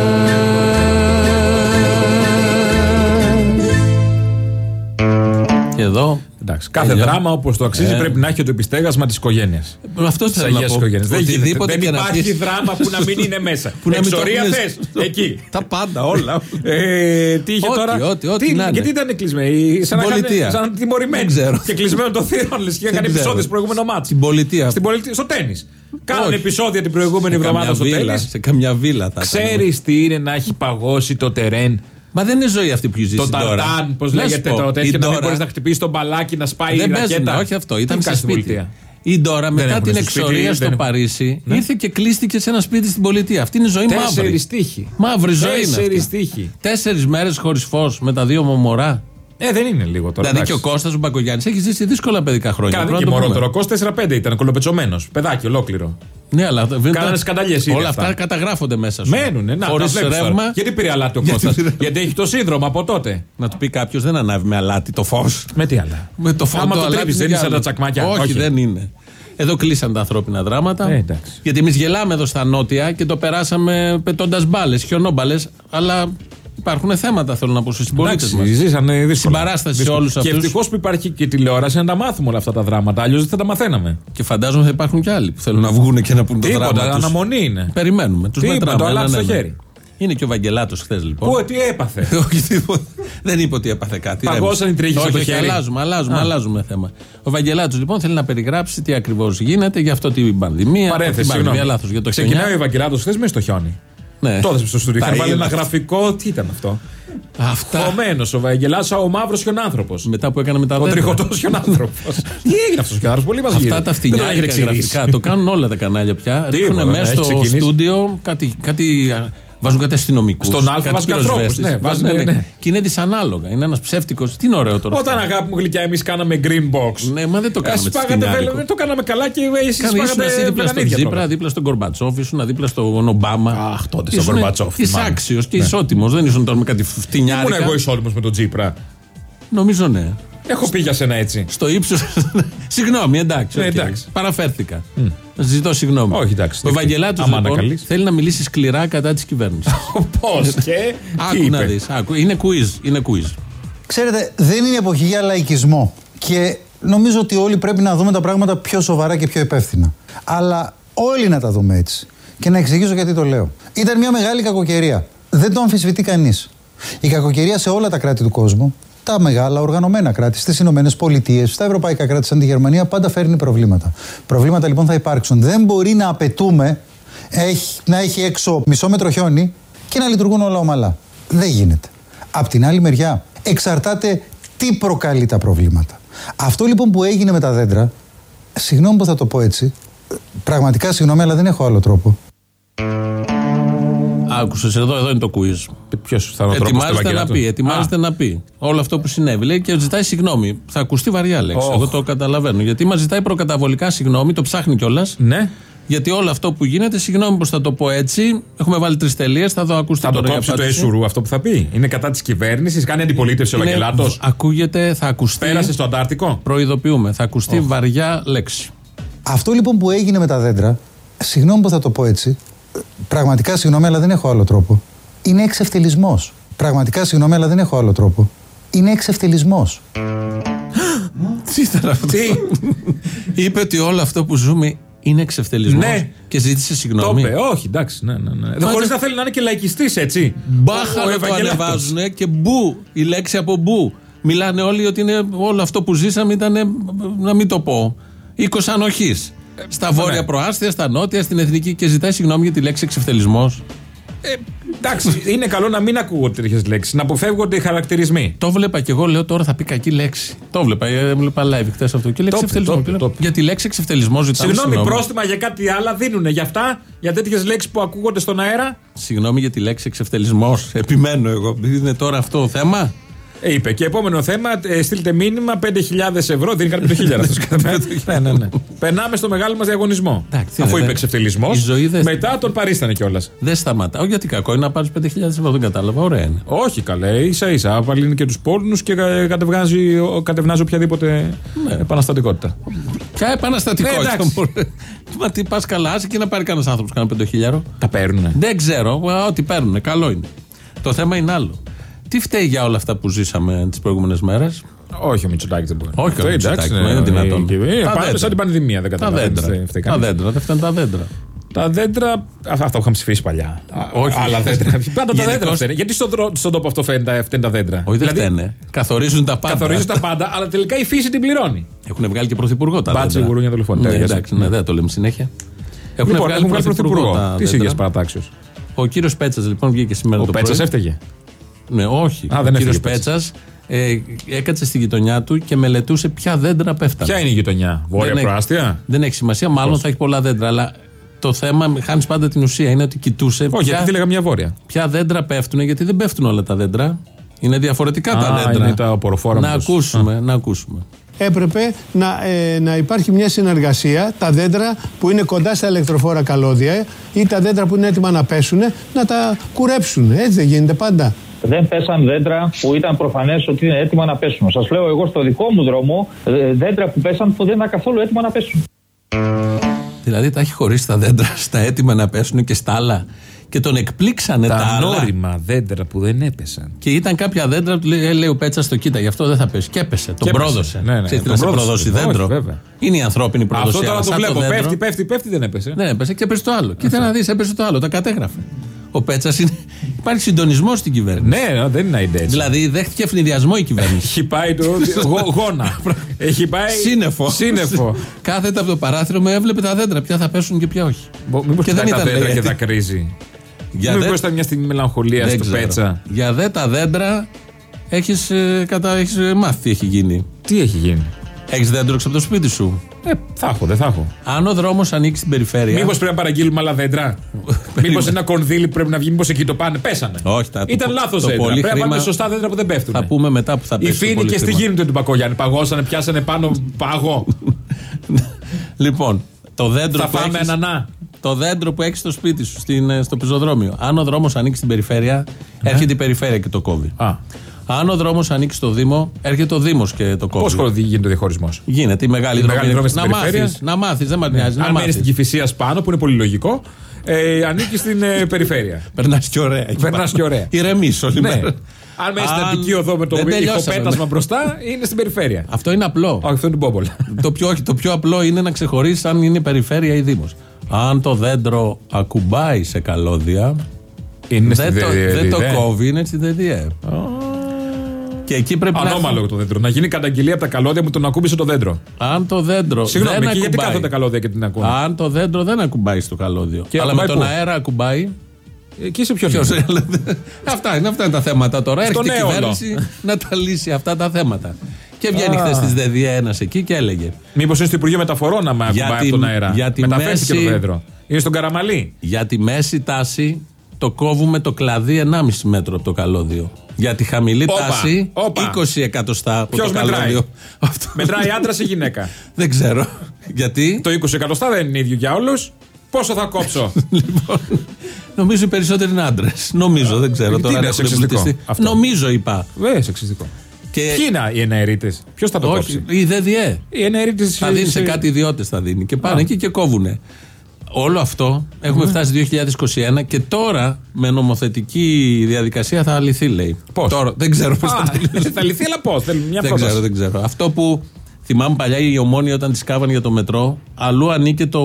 Και εδώ. Εντάξει, κάθε Τελειώ. δράμα όπως το αξίζει Ε. πρέπει να έχει το επιστέγασμα της οικογένειας. Αυτός θέλω να πω. Δεν, γίνεται. Οτιδήποτε δεν και να υπάρχει πεις. δράμα που να μην είναι μέσα. Που να μην το Εξορία έχουνε θες. στο- Εκεί. Τα πάντα, όλα. Ε, τι είχε Ό,τι, τώρα; ό,τι, ό,τι τι, να είναι. γιατί ήταν κλεισμένοι. Σαν να Στην είχαν- πολιτεία. Σαν τιμωρημένοι. Δεν ξέρω. Και κλεισμένο το θύρον. Λες και είχαν Δεν ξέρω. επεισόδιο στο προηγούμενο μάτσο. Στην πολιτεία. Στην πολιτεία. Στο τέννη. Κάνανε Όχι. επεισόδια την προηγούμενη Σε εβδομάδα καμιά στο βίλα, τέννη. Σε καμιά βίλα θα ήταν. Ξέρει τι είναι να έχει παγώσει το τερέν. Μα δεν είναι ζωή αυτή που ζήσει Το τώρα. ταρτάν, πώς Να σου λέγεται πω, το η τέτοιο, να μην Ντόρα- μπορείς να χτυπήσεις τον μπαλάκι, να σπάει η Δεν παίζουν, ρακέτα. όχι αυτό. Τι Ήταν σε κάνεις στην σπίτι. πολιτεία. Η Ντόρα μετά έχουν την στο σπίτι, εξορία δεν στο έχουν. Παρίσι Ναι. ήρθε και κλείστηκε σε ένα σπίτι στην πολιτεία. Αυτή είναι η ζωή μαύρη. Τέσσερις τείχοι. Μαύρη ζωή είναι. Τέσσερις αυτή. τείχοι. Τέσσερις μέρες χωρίς φως με τα δύο μου μωρά. Ε, δεν είναι λίγο τώρα. Δηλαδή και εντάξει. ο Κώστας ο Μπακογιάννης έχει ζήσει δύσκολα παιδικά χρόνια. Κάνει Πρέπει και να το μόνο πούμε. τώρα. Κώστας 4-5 ήταν κολοπετσωμένος. Παιδάκι ολόκληρο. Ναι, αλλά δεν Κάνανε τα- σκανταλιές ήδη Όλα αυτά. αυτά καταγράφονται μέσα σου. Μένουνε, να Χωρίς τα βλέπεις τώρα. ρεύμα. Γιατί πήρε αλάτι ο Γιατί Κώστας; πήρε- Γιατί έχει το σύνδρομο από τότε. Να του πει κάποιος δεν ανάβει με αλάτι το φως. Με τι άλλα. Με το φως. Άμα το αλάτι τρέβεις, δεν είναι είναι σαν άλλο. τα τσακμάκια. Όχι, Όχι. δεν είναι. Εδώ κλείσαν τα ανθρώπινα δράματα. Ε, εντάξει. γιατί εμείς γελάμε εδώ στα νότια και το περάσαμε πετώντας μπάλες, χιονόμπαλες. Αλλά υπάρχουν θέματα, θέλω να πω στους συμπολίτες Εντάξει, μας. ζήσανε δύσκολα. Συμπαράσταση σε Δύσκολα. όλους Και αυτούς. ευτυχώς που υπάρχει και τηλεόραση να τα μάθουμε όλα αυτά τα δράματα. Αλλιώς δεν θα τα μαθαίναμε. Και φαντάζομαι θα υπάρχουν κι άλλοι που θέλουν να βγουν και να πούν το Τίποτα, δράμα. τους. αναμονή είναι. Περιμένουμε. Τους Τίποτα, μετράμε. το έναν αλάτι στο έναν. χέρι. Είναι και ο Βαγγελάτος χθες λοιπόν. Πού, τι έπαθε; Όχι τίποτα. Δεν είπε ότι έπαθε κάτι. Παγώσαν οι τρίχες όχι, από το όχι, χέρι. Αλλάζουμε, αλλάζουμε, Α. αλλάζουμε θέμα. Ο Βαγγελάτος λοιπόν θέλει να περιγράψει τι ακριβώς γίνεται για αυτό την πανδημία. Παρένθεση, την πανδημία, συγγνώμη. λάθος, για το Ξεκινάει ο χιονιά. Ευαγγελάτο χθες μες στο χιόνι. Ναι. Το έδωσε στο στούντιο. Τα Είχαν βάλει είδα. ένα γραφικό. Τι ήταν αυτό; Αυτά. Χωμένος ο Βαγγελάτο, ο μαύρος χιονάνθρωπο. Μετά που έκανε με τα Ο δέντρα. τριχωτό χιονάνθρωπο. Τι έγινε αυτός ο χιονάνθρωπο, πολύ μας Αυτά τα φτηνιάρικα γραφικά το κάνουν όλα τα κανάλια πια. Τίποτα, Ρίχνουν ναι, μέσα έχει στο ξεκινήσει; στούντιο κάτι, κάτι α, Βάζουν κάτι αστυνομικούς. Στον Α βάζουν ανθρώπους, ναι, βάζουν, ναι, ναι. Και είναι δυσανάλογα. Είναι ένας ψεύτικος. Τι είναι ωραίο τώρα. Όταν αυτό. αγάπη μου γλυκιά, εμείς κάναμε green box. Ναι, μα δεν το κάναμε. Εσείς πάγατε φτηνιάρικο. βέλο, δεν το κάναμε καλά και εσεί Κάνε ήσουν εσύ πάγατε δίπλα στον βελανίδια Τζίπρα, τώρα. δίπλα στον Κορμπατσόφ, ήσουν δίπλα στον Ομπάμα. Αχ, τότε στον Γκορμπατσόφ, θυμάμαι. Εισάξιο και Ναι. ισότιμο. Δεν ήσουν τώρα με κάτι Ήμουν φτηνιάρικα. εγώ ισότιμο με τον Τζίπρα. Νομίζω ναι. Έχω πει για σένα έτσι. Στο ύψο. συγγνώμη, εντάξει. Ναι, οκ. εντάξει. Παραφέρθηκα. Ζητώ συγγνώμη. Όχι, εντάξει, Ο δεχτεί. Βαγγελάτος Άμα λοιπόν, ανακαλείς. θέλει να μιλήσει σκληρά κατά της κυβέρνησης. Πώς και. τι Άκου να είπε; δει. Είναι quiz. Είναι quiz. Ξέρετε, δεν είναι εποχή για λαϊκισμό. Και νομίζω ότι όλοι πρέπει να δούμε τα πράγματα πιο σοβαρά και πιο υπεύθυνα. Αλλά όλοι να τα δούμε έτσι. Και να εξηγήσω γιατί το λέω. Ήταν μια μεγάλη κακοκαιρία. Δεν το αμφισβητεί κανείς. Η κακοκαιρία σε όλα τα κράτη του κόσμου, τα μεγάλα οργανωμένα κράτη, στις Ηνωμένες Πολιτείες, στα ευρωπαϊκά κράτη, σαν τη Γερμανία, πάντα φέρνει προβλήματα. Προβλήματα λοιπόν θα υπάρξουν. Δεν μπορεί να απαιτούμε έχει, να έχει έξω μισό μέτρο χιόνι και να λειτουργούν όλα ομαλά. Δεν γίνεται. Απ' την άλλη μεριά, εξαρτάται τι προκαλεί τα προβλήματα. Αυτό λοιπόν που έγινε με τα δέντρα, συγγνώμη που θα το πω έτσι, πραγματικά συγγνώμη, αλλά δεν έχω άλλο τρόπο. Άκουσες εδώ, εδώ είναι το quiz. Ποιος θα είναι ο τρόπος του Ετοιμάζεται να Ευαγγελάτου. πει, ετοιμάζεται να πει όλο αυτό που συνέβη. Λέει και ζητάει συγγνώμη. Θα ακουστεί βαριά λέξη. Οχ. Εγώ το καταλαβαίνω. Γιατί μας ζητάει προκαταβολικά συγγνώμη, το ψάχνει κιόλας. Ναι. Γιατί όλο αυτό που γίνεται, συγγνώμη που θα το πω έτσι. Έχουμε βάλει τρεις τελείες, θα δω ακουστεί Θα το τώρα η κόψει το απάντηση. Εσουρού αυτό που θα πει; Είναι κατά της κυβέρνησης, κάνει αντιπολίτευση ο Είναι- Ευαγγελάτο. Ακούγεται, θα ακουστεί. Πέρασε στο Αντάρτικο; Προειδοποιούμε, θα ακουστεί βαριά λέξη. Αυτό λοιπόν που έγινε με τα δέντρα, συγγνώμη που θα το πω έτσι, πραγματικά συγγνώμη, αλλά δεν έχω άλλο τρόπο. Είναι εξευτελισμός. Πραγματικά συγγνώμη, αλλά δεν έχω άλλο τρόπο. Είναι εξευτελισμός. Τι ήταν αυτό; Είπε ότι όλο αυτό που ζούμε είναι εξευτελισμός. Ναι. Και ζήτησε Το συγγνώμη. είπε, όχι, εντάξει. Ναι, ναι, ναι. Μα Χωρίς το- να θέλει να είναι και λαϊκιστής, έτσι. Ο Μπάχαλο το Ευαγγελάτος. ανεβάζουν και μπου. Η λέξη από μπου. Μιλάνε όλοι ότι είναι, όλο αυτό που ζήσαμε ήταν. Να μην το πω. Οίκος ανοχής. Στα βόρεια ναι. προάστια, στα νότια, στην εθνική και ζητάει συγγνώμη για τη λέξη εξευτελισμός. Ε, εντάξει, είναι καλό να μην ακούγονται τέτοιες λέξεις, να αποφεύγονται οι χαρακτηρισμοί. Το βλέπα και εγώ, λέω τώρα θα πει κακή λέξη. Το βλέπα, ε, έβλεπα live χθες αυτό. Και λέξη Το- εξευτελισμός. το- Και λέω, το- Για τη λέξη εξευτελισμός ζητάμε Συγγνώμη, πρόστιμα για κάτι άλλο δίνουν για αυτά, για τέτοιες λέξεις που ακούγονται στον αέρα. Συγγνώμη για τη λέξη εξευτελισμός. Επιμένω εγώ. Είναι τώρα αυτό θέμα. Ε, είπε. Και επόμενο θέμα, ε, στείλτε μήνυμα 5.000 ευρώ. Δίνει κάτι με το χίλιαρο αυτό. ναι, ναι, ναι. Περνάμε στο μεγάλο μας διαγωνισμό. τι Αφού είναι, είπε δε- εξευτελισμός, η ζωή δεν- μετά τον παρίστανε κιόλας. Δεν σταματά. Όχι γιατί κακό είναι να πάρεις 5.000 ευρώ. Δεν κατάλαβα. Ωραία είναι. Όχι καλέ, ίσα ίσα. Απαλύνει και τους πόρνου και κα- κατευνάζει, ο- κατευνάζει οποιαδήποτε επαναστατικότητα. Ποια Ναι, επαναστατικότητα εντάξει. μου. Μα τι πας καλά, άσε και να πάρει κανένας άνθρωπος κανένα πεντοχίλιαρο. Τα παίρνουνε. Δεν ξέρω. α, Ό,τι παίρνουν. Καλό είναι. Το θέμα είναι άλλο. Τι φταίει για όλα αυτά που ζήσαμε τις προηγούμενες μέρες; Όχι ο Μητσοτάκη δεν μπορεί. Όχι ο Το Μητσοτάκης, εντάξει, μα είναι ναι, δυνατόν. ε, ε, Τα πάμε δέντρα. σαν την πανδημία, δεν Τα καταλαβαίνω. δέντρα. δεν φταίει Τα κανείς. δέντρα. Δεν φταίνουν τα δέντρα. Τα δέντρα. α, Αυτά που είχαμε ψηφίσει παλιά. Α, όχι. Άλλα δέντρα. Πάντα τα Γενικώς- δέντρα φταίνε. Γιατί στον, δρο- στον τόπο αυτό φταίνουν τα, φταίνουν τα δέντρα; Όχι, δεν Δηλαδή, φταίνε. Καθορίζουν τα πάντα. Καθορίζουν τα πάντα, αλλά τελικά η φύση την πληρώνει. Έχουν βγάλει και πρωθυπουργό τα Μπάτσε, δέντρα. γουρούνια, δολοφόνοι. Ναι, Τέλεια. εντάξει, ναι, δεν το λέμε συνέχεια. Έχουν Λοιπόν, βγάλει έχουν βγάλει πρωθυπουργό. τα Τη δέντρα. ίδια παρατάξεω. Ο κύριος Πέτσας λοιπόν βγήκε σήμερα Ο το Πέτσας πρωί. έφταιγε. Ναι, όχι. Α, ο δεν κύριος έφυγε ο Πέτσας ε, έκατσε στη γειτονιά του και μελετούσε ποια δέντρα πέφτανε. Ποια είναι η γειτονιά, Βόρεια Δεν έχει- Προάστια; Δεν έχει σημασία, μάλλον θα έχει πολλά δέντρα. Αλλά το θέμα, χάνεις πάντα την ουσία, είναι ότι κοιτούσε. Όχι, ποια, γιατί τη λέγα μια βόρεια. ποια δέντρα πέφτουν, γιατί δεν πέφτουν όλα τα δέντρα. Είναι διαφορετικά τα Α, δέντρα. είναι τα οποροφόρα να μήπως. ακούσουμε, να ακούσουμε. έπρεπε να, ε, να υπάρχει μια συνεργασία τα δέντρα που είναι κοντά στα ηλεκτροφόρα καλώδια ή τα δέντρα που είναι έτοιμα να πέσουν να τα κουρέψουν. Έτσι δεν γίνεται πάντα. Δεν πέσαν δέντρα που ήταν προφανές ότι είναι έτοιμα να πέσουν. Σας λέω εγώ στο δικό μου δρόμο ε, δέντρα που πέσαν που δεν ήταν καθόλου έτοιμα να πέσουν. Δηλαδή τα έχει χωρίσει τα δέντρα στα έτοιμα να πέσουν και στα άλλα. Και τον εκπλήξανε τα, Τα άλλα. ανώριμα δέντρα που δεν έπεσαν. Και ήταν κάποια δέντρα που λέει, ε, λέει ο Πέτσας το κοίτα, γι' αυτό δεν θα πέσει. Και έπεσε. Τον Και έπεσε. πρόδωσε. Ναι, ναι, Ξέρεις τι τον να σε πρόδωσε. προδώσει Όχι, δέντρο. βέβαια. Είναι η ανθρώπινη προδοσία. Αυτό τώρα αλλά το σαν βλέπω. δέντρο- Πέφτει, πέφτει, πέφτει, δεν έπεσε. Δεν έπεσε και έπεσε το άλλο. Κοίτα να δεις, έπεσε το άλλο. Τα κατέγραφε. Ο Πέτσας είναι. Υπάρχει συντονισμός στην κυβέρνηση. Ναι, δεν είναι έτσι. Δηλαδή δέχτηκε ευνηδιασμό η κυβέρνηση. Έχει πάει το. γο- Γόνα. Έχει πάει. Σύννεφο. Σύννεφο. Κάθεται από το παράθυρο με έβλεπε τα δέντρα. Ποια θα πέσουν και ποια όχι. Μήπως Και και δεν δεν τα ήταν, δέντρα λέει, και έτσι. τα κρίζει. Για Μήπως δε- ήταν μια στιγμή μελαγχολίας Δεν στο ξέρω. πέτσα. Για δε τα δέντρα έχεις κατα... έχεις, ε, μάθει τι έχει γίνει. Τι έχει γίνει; Έχεις δέντρο έξω από το σπίτι σου; Ε, θα έχω, δεν θα έχω. Αν ο δρόμος ανοίξει στην περιφέρεια. Μήπως πρέπει να παραγγείλουμε άλλα δέντρα; Μήπως ένα κονδύλι πρέπει να βγει, μήπως εκεί το πάνε; Πέσανε. Όχι, τα, Ήταν το- λάθος το δέντρα. πολύ Πρέπει να χρήμα- βάλουμε σωστά δέντρα που δεν πέφτουν. Θα πούμε μετά που θα Οι πέσει. το πολύ φοίνικε τι χρήμα. γίνονται του Μπακογιάννη; Παγώσανε, πιάσανε πάνω παγό. Λοιπόν, το δέντρο Θα που φάμε έχεις- ανανά. Το δέντρο που έχεις στο σπίτι σου, στην, ε, στο πεζοδρόμιο. Αν ο δρόμος ανοίξει στην περιφέρεια, έρχεται η περιφέρεια και το κόβει. Α. Αν ο δρόμος ανοίξει στο Δήμο, έρχεται ο Δήμος και το κόβει. Πώς γίνεται ο διαχωρισμός; Γίνεται η μεγάλη Η δρόμη. μεγάλη δρόμη στην να περιφέρεια. μάθεις, να μάθεις, δεν μα νοιάζει. να Αν μένει μάθεις. στην Κυφυσία πάνω, που είναι πολύ λογικό, ε, ανήκει στην ε, περιφέρεια. Περνάς και ωραία. εκεί Περνάς πάνω. και ωραία. Ηρεμείς όλη Ναι. μέρα. Αν μένεις στην Αν- Αττική οδό με το Δεν τελειώσαμε. ηχοπέτασμα μπροστά, είναι στην περιφέρεια. Αυτό είναι απλό. Όχι, αυτό είναι την Πόμπολα. το, πιο, όχι, το πιο απλό είναι να ξεχωρίσει αν είναι περιφέρεια ή Δήμος. Αν το δέντρο ακουμπάει σε καλώδια. Είναι δεν, στη το, ΔΕΔΕ. δεν το κόβει, είναι στη ΔΕΔΙΕ. Και εκεί πρέπει να. Ανώμαλο το δέντρο. Να γίνει καταγγελία από τα καλώδια μου τον ακούμπησε το δέντρο. Αν το δέντρο. Συγγνώμη, δεν και γιατί ακουμπάει. κάθονται τα καλώδια και την ακούνε; Αν το δέντρο δεν ακουμπάει στο καλώδιο. Και αλλά με ακουμπάει τον πού; αέρα ακουμπάει. Εκεί σε ποιος Ποιος- αυτά, είναι, αυτά είναι τα θέματα τώρα. Στον Έρχεται η έολο. κυβέρνηση να τα λύσει αυτά τα θέματα. Και βγαίνει Α. χθες της ΔΕΔΙΕ ένας εκεί και έλεγε. Μήπως είναι στο Υπουργείο Μεταφορών να με Για ακουμπάει τη- από τον αέρα; για τη Μεταφέρθηκε μέση- το δέντρο. Είναι στον Καραμαλή. Για τη μέση τάση το κόβουμε το κλαδί 1,5 μέτρο από το καλώδιο. Για τη χαμηλή Όπα, τάση όπα. 20 εκατοστά από Ποιος το μετράει; καλώδιο. Αυτό Μετράει άντρας ή γυναίκα; δεν ξέρω. Γιατί; Το 20 εκατοστά δεν είναι ίδιο για όλους. Πόσο θα κόψω; Νομίζω οι περισσότεροι είναι άντρες. Νομίζω, δεν ξέρω Τι τώρα. είναι αν έχουν σεξιστικό εμπλουτιστεί. αυτό; Νομίζω είπα. Βέβαια, σεξιστικό. Και... Ποιοι είναι οι εναερίτες, Ποιος θα το Όχι, κόψει; η ΔΔΕ. Οι εναερίτες. Θα δίνει σε κάτι ιδιώτες θα δίνει. Και πάνε Α. εκεί και κόβουνε. Όλο αυτό έχουμε φτάσει 2021 και τώρα με νομοθετική διαδικασία θα λυθεί, λέει. Πώς; Τώρα, δεν ξέρω πώς θα τελειώσει. Θα λυθεί, αλλά πώς; Θέλει μια δεν πρόταση. ξέρω, δεν ξέρω. Αυτό που Θυμάμαι παλιά η ομόνια όταν της κάβανε για το μετρό, αλλού ανήκε το...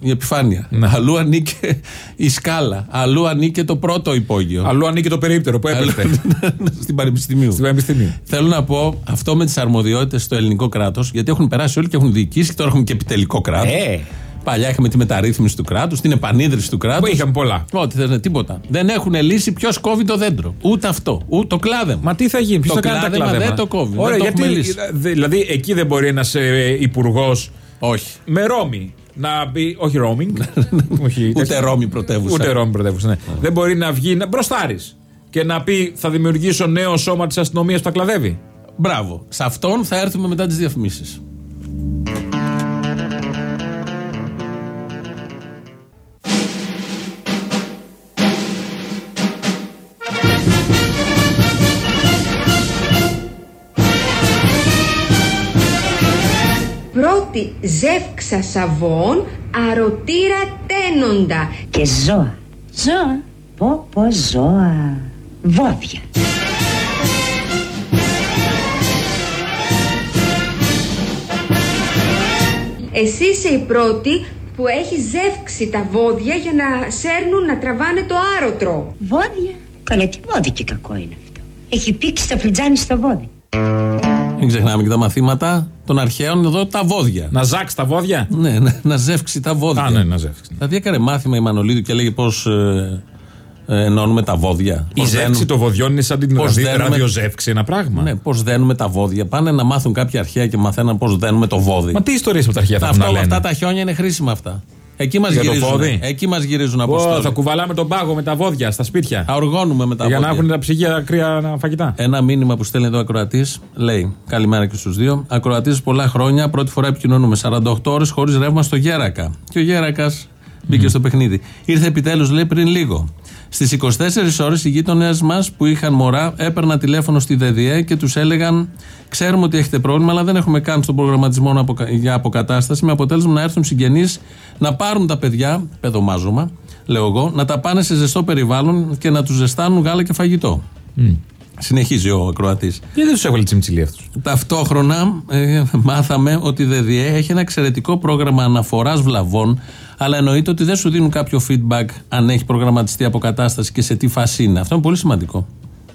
η επιφάνεια. Αλλού ανήκε η σκάλα. Αλλού ανήκε το πρώτο υπόγειο. Αλλού ανήκε το περίπτερο που έπρεπε. Στην Πανεπιστημίου. Στην Πανεπιστημίου. Θέλω να πω αυτό με τις αρμοδιότητες στο ελληνικό κράτος, γιατί έχουν περάσει όλοι και έχουν διοικήσει και τώρα έχουμε και επιτελικό κράτος. Ε. Παλιά είχαμε τη μεταρρύθμιση του κράτους, την επανίδρυση του κράτους. Που είχαμε πολλά. Ό,τι θες, ναι, τίποτα. Δεν έχουν λύσει ποιος κόβει το δέντρο. Ούτε αυτό. Ούτε το κλάδεμα. Μα τι θα γίνει, ποιος το θα κάνει τα κλάδεμα κλάδεμα; Δεν το κόβει. Ωραία, δεν το γιατί. έχουμε λύσει. Δηλαδή εκεί δεν μπορεί ένας υπουργός. Όχι. Με Ρώμη. Να μπει. Όχι roaming. όχι, Ούτε Ρώμη πρωτεύουσα. Ούτε Ρώμη πρωτεύουσα. Ναι. Δεν μπορεί να βγει να μπροστάρεις και να πει θα δημιουργήσω νέο σώμα της αστυνομίας που τα κλαδεύει. Μπράβο. Σε αυτόν θα έρθουμε μετά τις διαφημίσεις. Πρώτη ζεύξα σαβών, αρωτήρα τένοντα. Και ζώα. Ζώα. Πω πω ζώα. Βόδια. Εσύ είσαι η πρώτη που έχει ζεύξει τα βόδια για να σέρνουν να τραβάνε το άρωτρο. Βόδια. Καλέ τι βόδι και κακό είναι αυτό. Έχει πήξει το φλιτζάνι στο βόδι. Μην ξεχνάμε και τα μαθήματα των αρχαίων εδώ τα βόδια. Να ζάξει τα βόδια; Ναι, να, να ζεύξει τα βόδια. Α, ναι, να ζεύξει. Δηλαδή έκανε μάθημα η Μανολίδου και λέγε πώς ε, ε, ενώνουμε τα βόδια. Η Πώς ζεύξη δένουμε- των βοδιών είναι σαν την πώς ραδι- δένουμε- ραδιοζεύξη, ένα πράγμα. Ναι, πώς δένουμε τα βόδια. Πάνε να μάθουν κάποια αρχαία και μαθαίναν πώς δένουμε το βόδι. Μα τι ιστορίες από τα αρχαία θα έχουν Αυτό, να λένε. αυτά τα χιόνια είναι χρήσιμα αυτά. Εκεί μας Για το γυρίζουν. βόδι; Εκεί μας γυρίζουν από Ω, θα κουβαλάμε τον πάγο με τα βόδια στα σπίτια. Θα οργώνουμε με τα Για να βόδια. έχουν τα ψυγεία κρύα φαγητά. Ένα μήνυμα που στέλνει εδώ ο ακροατής λέει: Καλημέρα και στους δύο. Ακροατής πολλά χρόνια, πρώτη φορά επικοινωνούμε 48 ώρες χωρίς ρεύμα στο Γέρακα. Και ο Γέρακας μπήκε στο παιχνίδι. Ήρθε επιτέλους, λέει, πριν λίγο. Στις 24 ώρες οι γείτονές μας που είχαν μωρά έπαιρναν τηλέφωνο στη ΔΔΕ και τους έλεγαν: Ξέρουμε ότι έχετε πρόβλημα, αλλά δεν έχουμε καν στον προγραμματισμό να αποκα- για αποκατάσταση. Με αποτέλεσμα να έρθουν συγγενείς να πάρουν τα παιδιά, παιδομάζωμα, λέω εγώ, να τα πάνε σε ζεστό περιβάλλον και να τους ζεστάνουν γάλα και φαγητό. Συνεχίζει ο ακροατής. Γιατί δεν τους έβαλε τσιμτσιλί αυτούς; Ταυτόχρονα ε, μάθαμε ότι η ΔΔΕ έχει ένα εξαιρετικό πρόγραμμα αναφοράς βλαβών, αλλά εννοείται ότι δεν σου δίνουν κάποιο feedback αν έχει προγραμματιστεί αποκατάσταση και σε τι φάση είναι. Αυτό είναι πολύ σημαντικό.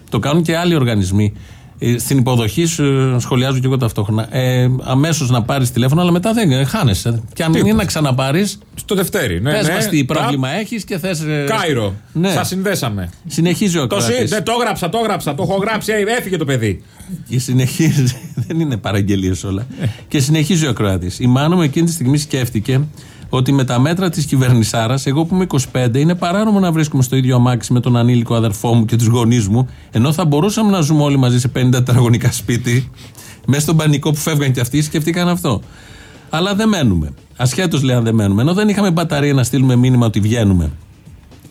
Το κάνουν και άλλοι οργανισμοί. Ε, Στην υποδοχή σου, ε, σχολιάζω και εγώ ταυτόχρονα. Ε, Αμέσως να πάρεις τηλέφωνο, αλλά μετά δεν ε, χάνεσαι. Και αν είναι να ξαναπάρεις. Στο Δευτέρι, ναι. Πες ναι. μας τι Τα- πρόβλημα έχεις και θες. Κάιρο. Ναι. Σας συνδέσαμε. Συνεχίζει ο Το, ακροατής. συ- ναι, το έγραψα, το έγραψα, το έχω γράψει, ε, έφυγε το παιδί. Και συνεχίζει. Δεν είναι παραγγελίες όλα. Ε. και συνεχίζει ο ακροατής. Η μάνα μου εκείνη τη στιγμή σκέφτηκε ότι με τα μέτρα της κυβερνησάρας, εγώ που είμαι 25, είναι παράνομο να βρίσκουμε στο ίδιο αμάξι με τον ανήλικο αδερφό μου και τους γονείς μου, ενώ θα μπορούσαμε να ζούμε όλοι μαζί σε 50 τετραγωνικά σπίτι. Μέσα στον πανικό που φεύγαν και αυτοί, σκεφτήκαν αυτό. Αλλά δεν μένουμε. Ασχέτως λέει αν δεν μένουμε. Ενώ δεν είχαμε μπαταρία να στείλουμε μήνυμα ότι βγαίνουμε.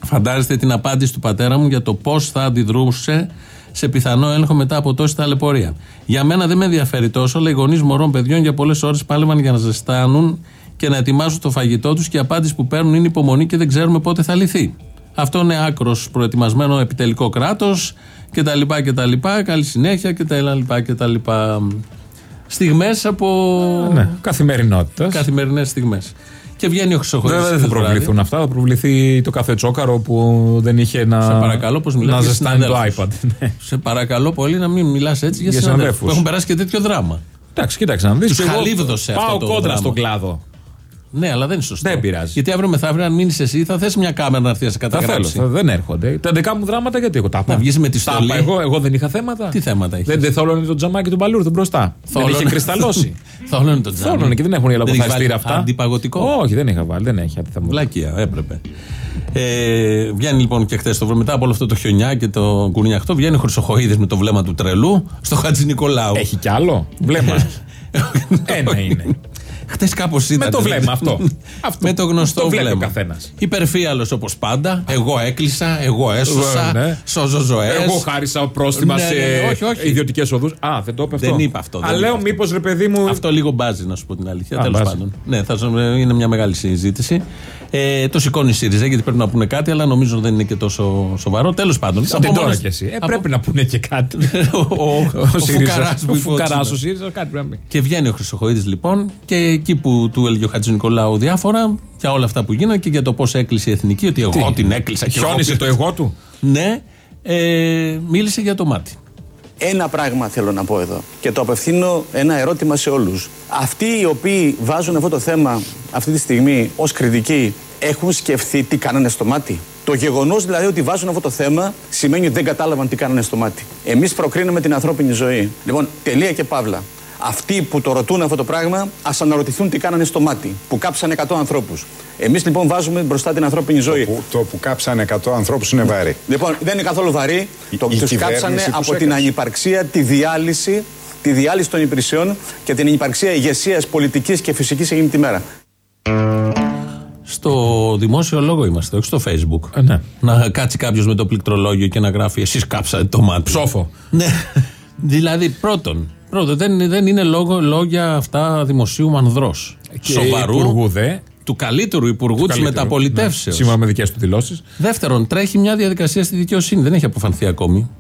Φαντάζεστε την απάντηση του πατέρα μου για το πώς θα αντιδρούσε σε πιθανό έλεγχο μετά από τόση ταλαιπωρία. Για μένα δεν με ενδιαφέρει τόσο, αλλά οι γονείς μωρών παιδιών για πολλές ώρες πάλευαν για να ζεστάνουν και να ετοιμάζουν το φαγητό τους και η απάντηση που παίρνουν είναι υπομονή και δεν ξέρουμε πότε θα λυθεί. Αυτό είναι άκρος προετοιμασμένο επιτελικό κράτος κτλ. κτλ. Καλή συνέχεια κτλ. κτλ. Στιγμές από. Ναι, καθημερινότητας. Καθημερινές στιγμές. Και βγαίνει ο Χρυσοχοίδης. Βέβαια δεν θα προβληθούν αυτά. Θα προβληθεί το κάθε τσόκαρο που δεν είχε να, Σε παρακαλώ, πώς μιλάς να για ζεστάνει το συναδέλφους. iPad. Ναι. Σε παρακαλώ πολύ να μην μιλάς έτσι για, Για συναδέλφους συναδέλφους. που έχουν περάσει και τέτοιο δράμα. Εντάξει, κοίταξε να δεις. Τους χαλίβδωσε αυτό Πάω το κόντρα δράμα. στον κλάδο. Ναι, αλλά δεν είναι σωστό. Δεν πειράζει. Γιατί αύριο μεθαύριο, αν μείνεις εσύ, θα θες μια κάμερα να έρθει να σε Θα θέλω. καταγράψει. θα- δεν έρχονται. Τα δικά μου δράματα γιατί εγώ τα είπα. Να βγεις με τη Τα στολή. είπα Εγώ, εγώ δεν είχα θέματα. Τι θέματα έχει. Δεν, δεν θόλωνε το τζαμάκι του μπαλούρδου μπροστά. Δεν είχε Θόλωνε. κρυσταλλώσει. Θόλωνε το τζάμι. Θόλωνε και δεν έχουν οι Δεν έχεις λαμποφαστήρα βάλει αυτά. Αντιπαγωτικό; Όχι, δεν είχα βάλει. Δεν έχει. Τι θα μου Βλάκια, έπρεπε. Ε, βγαίνει λοιπόν και χθες το βράδυ, μετά από όλο αυτό το χιονιά και το κουνιαχτό, βγαίνει ο Χρυσοχοίδης με το βλέμμα του τρελού στο Χατζη Νικολάου. Έχει κι άλλο. Βλέμμα. Ένα είναι. Χτε κάπως ήταν. Με το βλέμμα αυτό. Με το γνωστό Το βλέπει ο βλέμμα. καθένας. Υπερφύαλος όπως πάντα. Εγώ έκλεισα, εγώ έσωσα. Ναι. Σώζω ζωέ. Εγώ χάρισα πρόστιμα Ναι, ναι, ναι, σε όχι, όχι. ιδιωτικές οδούς. Α, δεν το είπε αυτό. Δεν είπα αυτό. Α, δεν λέω είπα αυτό. μήπως ρε παιδί μου. Αυτό λίγο μπάζει, να σου πω την αλήθεια. Α, Τέλος μπάζει. πάντων. Ναι, θα, σου- είναι μια μεγάλη συζήτηση. Ε, το σηκώνει η ΣΥΡΙΖΑ γιατί πρέπει να πούνε κάτι, αλλά νομίζω δεν είναι και τόσο σοβαρό. Τέλος πάντων. Σαν από την τώρα μόνος- κι εσύ. Ε, από- πρέπει να πούνε και κάτι. ο, ο, ο ΣΥΡΙΖΑ. Φουκαράς που Ο είπε ο Φουκαράς, Τσίπρας. ο ΣΥΡΙΖΑ, κάτι πρέπει να πει. Και βγαίνει ο Χρυσοχοίδης λοιπόν και εκεί που του έλεγε ο Χατζη Νικολάου διάφορα για όλα αυτά που γίνανε και για το πώς έκλεισε η εθνική, ότι εγώ Τι; την έκλεισα και εγώ Χιόνισε πήρα- το εγώ του; Ναι, ε, μίλησε για το μάτι. Ένα πράγμα θέλω να πω εδώ και το απευθύνω ένα ερώτημα σε όλους. Αυτοί οι οποίοι βάζουν αυτό το θέμα αυτή τη στιγμή ως κριτική έχουν σκεφτεί τι κάνανε στο μάτι; Το γεγονός δηλαδή ότι βάζουν αυτό το θέμα σημαίνει ότι δεν κατάλαβαν τι κάνανε στο μάτι. Εμείς προκρίνουμε την ανθρώπινη ζωή. Λοιπόν, τελεία και παύλα. Αυτοί που το ρωτούν αυτό το πράγμα, ας αναρωτηθούν τι κάνανε στο μάτι, που κάψανε 100 ανθρώπους. Εμείς λοιπόν βάζουμε μπροστά την ανθρώπινη ζωή. Που, το που κάψανε 100 ανθρώπους είναι βαρύ. Λοιπόν, δεν είναι καθόλου βαρύ. Η- Το η τους κυβέρνηση κάψανε τους από την έκαψε. ανυπαρξία, τη διάλυση, τη διάλυση των υπηρεσιών και την ανυπαρξία ηγεσίας πολιτικής και φυσικής εκείνη τη μέρα. Στο δημόσιο λόγο είμαστε, όχι στο facebook. ναι. Να κάτσει κάποιος με το πληκτρολόγιο και να γράφει Εσείς κάψατε το μάτι. Ψόφο. Ναι. δηλαδή, πρώτον, πρώτον δεν, δεν είναι λόγο, λόγια αυτά δημοσίου μανδρός. Και υπουργού δε. Του καλύτερου υπουργού της Καλύτερο, μεταπολιτεύσεως. ναι, Σύμφωνα με δικές του δηλώσεις. Δεύτερον, τρέχει μια διαδικασία στη δικαιοσύνη. Δεν έχει αποφανθεί ακόμη.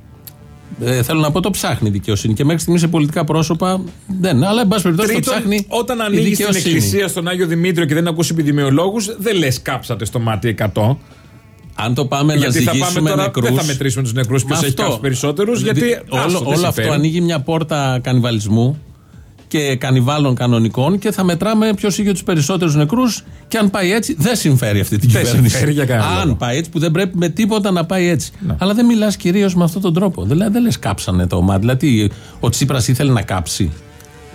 Ε, θέλω να πω, το ψάχνει η δικαιοσύνη. Και μέχρι στιγμής σε πολιτικά πρόσωπα δεν. Αλλά, εν πάση περιπτώσει, το ψάχνει. όταν η ανοίγει την δικαιοσύνη. εκκλησία στον Άγιο Δημήτριο και δεν ακούσει επιδημιολόγους, δεν λες κάψατε στο μάτι 100. Αν το πάμε γιατί να θα πάμε ζυγίσουμε τώρα, νεκρούς, δεν θα μετρήσουμε τους νεκρούς ποιος Με έχει αυτό. κάψει περισσότερους. Δηλαδή, Γιατί όλο, άστο, δεν όλο αυτό συμφέρει. ανοίγει μια πόρτα κανιβαλισμού και κανιβάλων κανονικών και θα μετράμε ποιος είχε τους περισσότερους νεκρούς. Και αν πάει έτσι, δεν συμφέρει αυτή την Δεν κυβέρνηση. συμφέρει για κανένα αν λόγο. Ναι. πάει έτσι, που δεν πρέπει με τίποτα να πάει έτσι. Αλλά δεν μιλάς κυρίως με αυτόν τον τρόπο. Δηλαδή, δεν λες κάψανε το μάτι. Δηλαδή, ο Τσίπρας ήθελε να κάψει.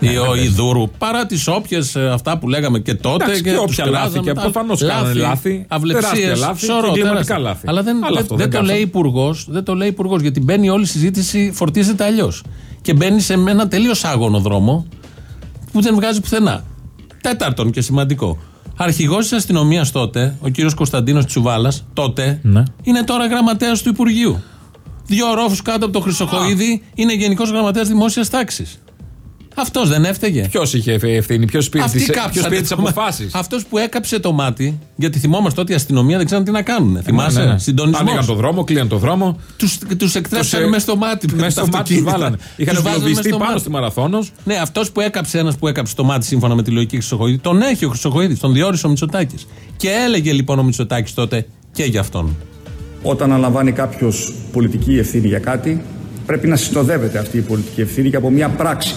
Ναι, Ή ο Ιδούρου, παρά τις όποιες αυτά που λέγαμε και τότε. Εντάξει, και και τους όποια κράζαμε, λάθη και τα- προφανώς κάνανε λάθη, αυλεψίες, τεράστια λάθη σωρό, και εγκληματικά τεράστια. λάθη. Αλλά δεν, Αλλά δεν- αυτό δεν δεν το λέει κάψανε. υπουργός, δεν το λέει υπουργός, γιατί μπαίνει όλη η συζήτηση, φορτίζεται αλλιώς. Και μπαίνει σε ένα τελείως άγωνο δρόμο που δεν βγάζει πουθενά. Τέταρτον και σημαντικό. Αρχηγός της αστυνομίας τότε, ο κύριος Κωνσταντίνος Τσουβάλας, τότε, Ναι. είναι τώρα γραμματέας του Υπουργείου. Δύο ρόφους κάτω από το Χρυσοχοίδη είναι γενικός γραμματέας δημόσιας τάξης. Αυτός δεν έφταιγε. Ποιος είχε ευθύνη, ποιος πήρε Αυτοί τι κάψανε το μάτι. αποφάσεις; Αυτός που έκαψε το μάτι, γιατί θυμόμαστε ότι η αστυνομία δεν ξέραν τι να κάνουν. Θυμάσαι, Ναι, ναι. συντονισμός. Άνοιγαν το δρόμο, κλείναν το δρόμο. Του τους εκτρέψανε ε, μέσα στο μάτι. μες Μέσα τα στο μάτι του αυτοκίνητα. βάλανε. Είχαν Τους βάζανε εγκλωβιστεί μέσα στο πάνω μάτι. στη Μαραθώνος. Ναι, αυτός που έκαψε, ένας που έκαψε το μάτι σύμφωνα με τη λογική Χρυσοχοίδη, τον έχει ο Χρυσοχοίδης, τον διόρισε ο Μητσοτάκης. Και έλεγε λοιπόν ο Μητσοτάκης τότε και για αυτόν. Όταν αναλαμβάνει κάποιος πολιτική ευθύνη για κάτι, πρέπει να συνοδεύεται αυτή η πολιτική ευθύνη και από μια πράξη.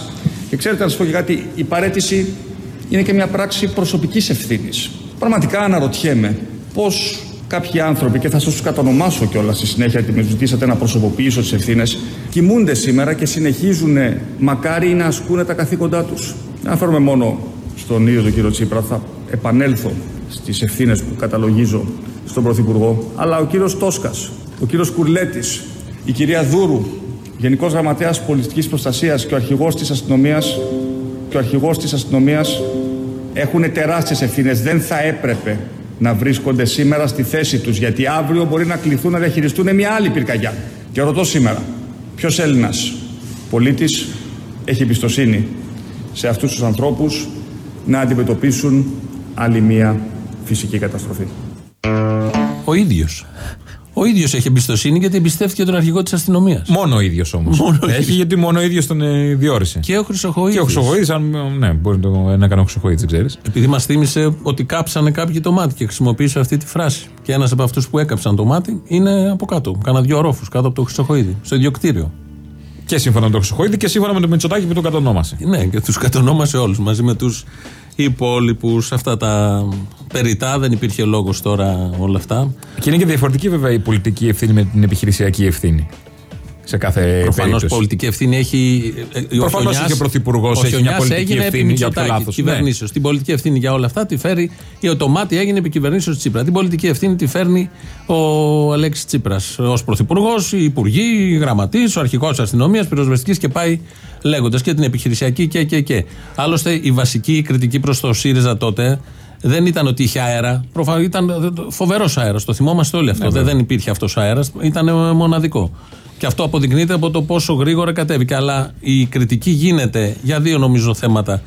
Και ξέρετε, να σας πω και κάτι, η παρέτηση είναι και μια πράξη προσωπικής ευθύνης. Πραγματικά αναρωτιέμαι πώς κάποιοι άνθρωποι, και θα σας τους κατονομάσω κιόλας στη συνέχεια, γιατί με ζητήσατε να προσωποποιήσω τις ευθύνες, κοιμούνται σήμερα και συνεχίζουν μακάρι να ασκούν τα καθήκοντά τους. Δεν αναφέρομαι μόνο στον ίδιο τον κύριο Τσίπρα, θα επανέλθω στις ευθύνες που καταλογίζω στον Πρωθυπουργό, αλλά ο κύριος Τόσκας, ο κύριος Κουρλέτης, η κυρία Δούρου, Γενικός Γραμματέας Πολιτικής Προστασίας και ο αρχηγός της αστυνομίας και ο αρχηγός της αστυνομίας έχουν τεράστιες ευθύνες. Δεν θα έπρεπε να βρίσκονται σήμερα στη θέση τους, γιατί αύριο μπορεί να κληθούν να διαχειριστούν μια άλλη πυρκαγιά. Και ρωτώ σήμερα, ποιος Έλληνας πολίτης έχει εμπιστοσύνη σε αυτούς τους ανθρώπους να αντιμετωπίσουν άλλη μία φυσική καταστροφή; Ο ίδιος. Ο ίδιος έχει εμπιστοσύνη γιατί εμπιστεύτηκε τον αρχηγό της αστυνομίας. Μόνο ο ίδιος όμως. Έχει γιατί μόνο ο ίδιος τον ε, διόρισε. Και ο Χρυσοχοίδης. Και ο Χρυσοχοίδης, αν. Ναι, μπορεί να το να έκανε ο Χρυσοχοίδη, δεν ξέρεις. Επειδή μας θύμισε ότι κάψανε κάποιοι το μάτι και χρησιμοποίησε αυτή τη φράση. Και ένας από αυτούς που έκαψαν το μάτι είναι από κάτω. Κάνα δύο ρόφου κάτω από το Χρυσοχοίδη. Στο ίδιο κτίριο. Και σύμφωνα με τον Χρυσοχοίδη και σύμφωνα με τον Μητσοτάκη που τον κατονόμασε. Ναι, και τους κατονόμασε όλους μαζί με τους υπόλοιπους. Αυτά τα περιτά, δεν υπήρχε λόγος τώρα όλα αυτά. Και είναι και διαφορετική βέβαια η πολιτική ευθύνη με την επιχειρησιακή ευθύνη. σε κάθε Προφανώς περίπτωση. πολιτική ευθύνη έχει. ε, ε, ο Προφανώς Χιονιάς- είχε ο Πρωθυπουργός, ο έχει μια Χιονιάς πολιτική έγινε ευθύνη επί για όποιο Μητσοτάκη, λάθος, κυβερνήσεως. Την πολιτική ευθύνη για όλα αυτά τη φέρει η Οτομάτη έγινε επί κυβερνήσεως Τσίπρα. Την πολιτική ευθύνη τη φέρνει ο Αλέξης Τσίπρας. Ω Πρωθυπουργός, οι Υπουργοί, οι Γραμματείς, ο Αρχηγός αστυνομίας, πυροσβεστικής και πάει λέγοντας και την επιχειρησιακή και, και, και. Άλλωστε η βασική κριτική προς το ΣΥΡΙΖΑ τότε δεν ήταν ότι είχε αέρα. Προφανώ ήταν φοβερός αέρας. Το θυμόμαστε όλοι αυτό. Ναι, δεν, βέβαια. δεν υπήρχε αυτός αέρας. Ήταν ε, μοναδικό. Και αυτό αποδεικνύεται από το πόσο γρήγορα κατέβηκε. Αλλά η κριτική γίνεται για δύο νομίζω θέματα.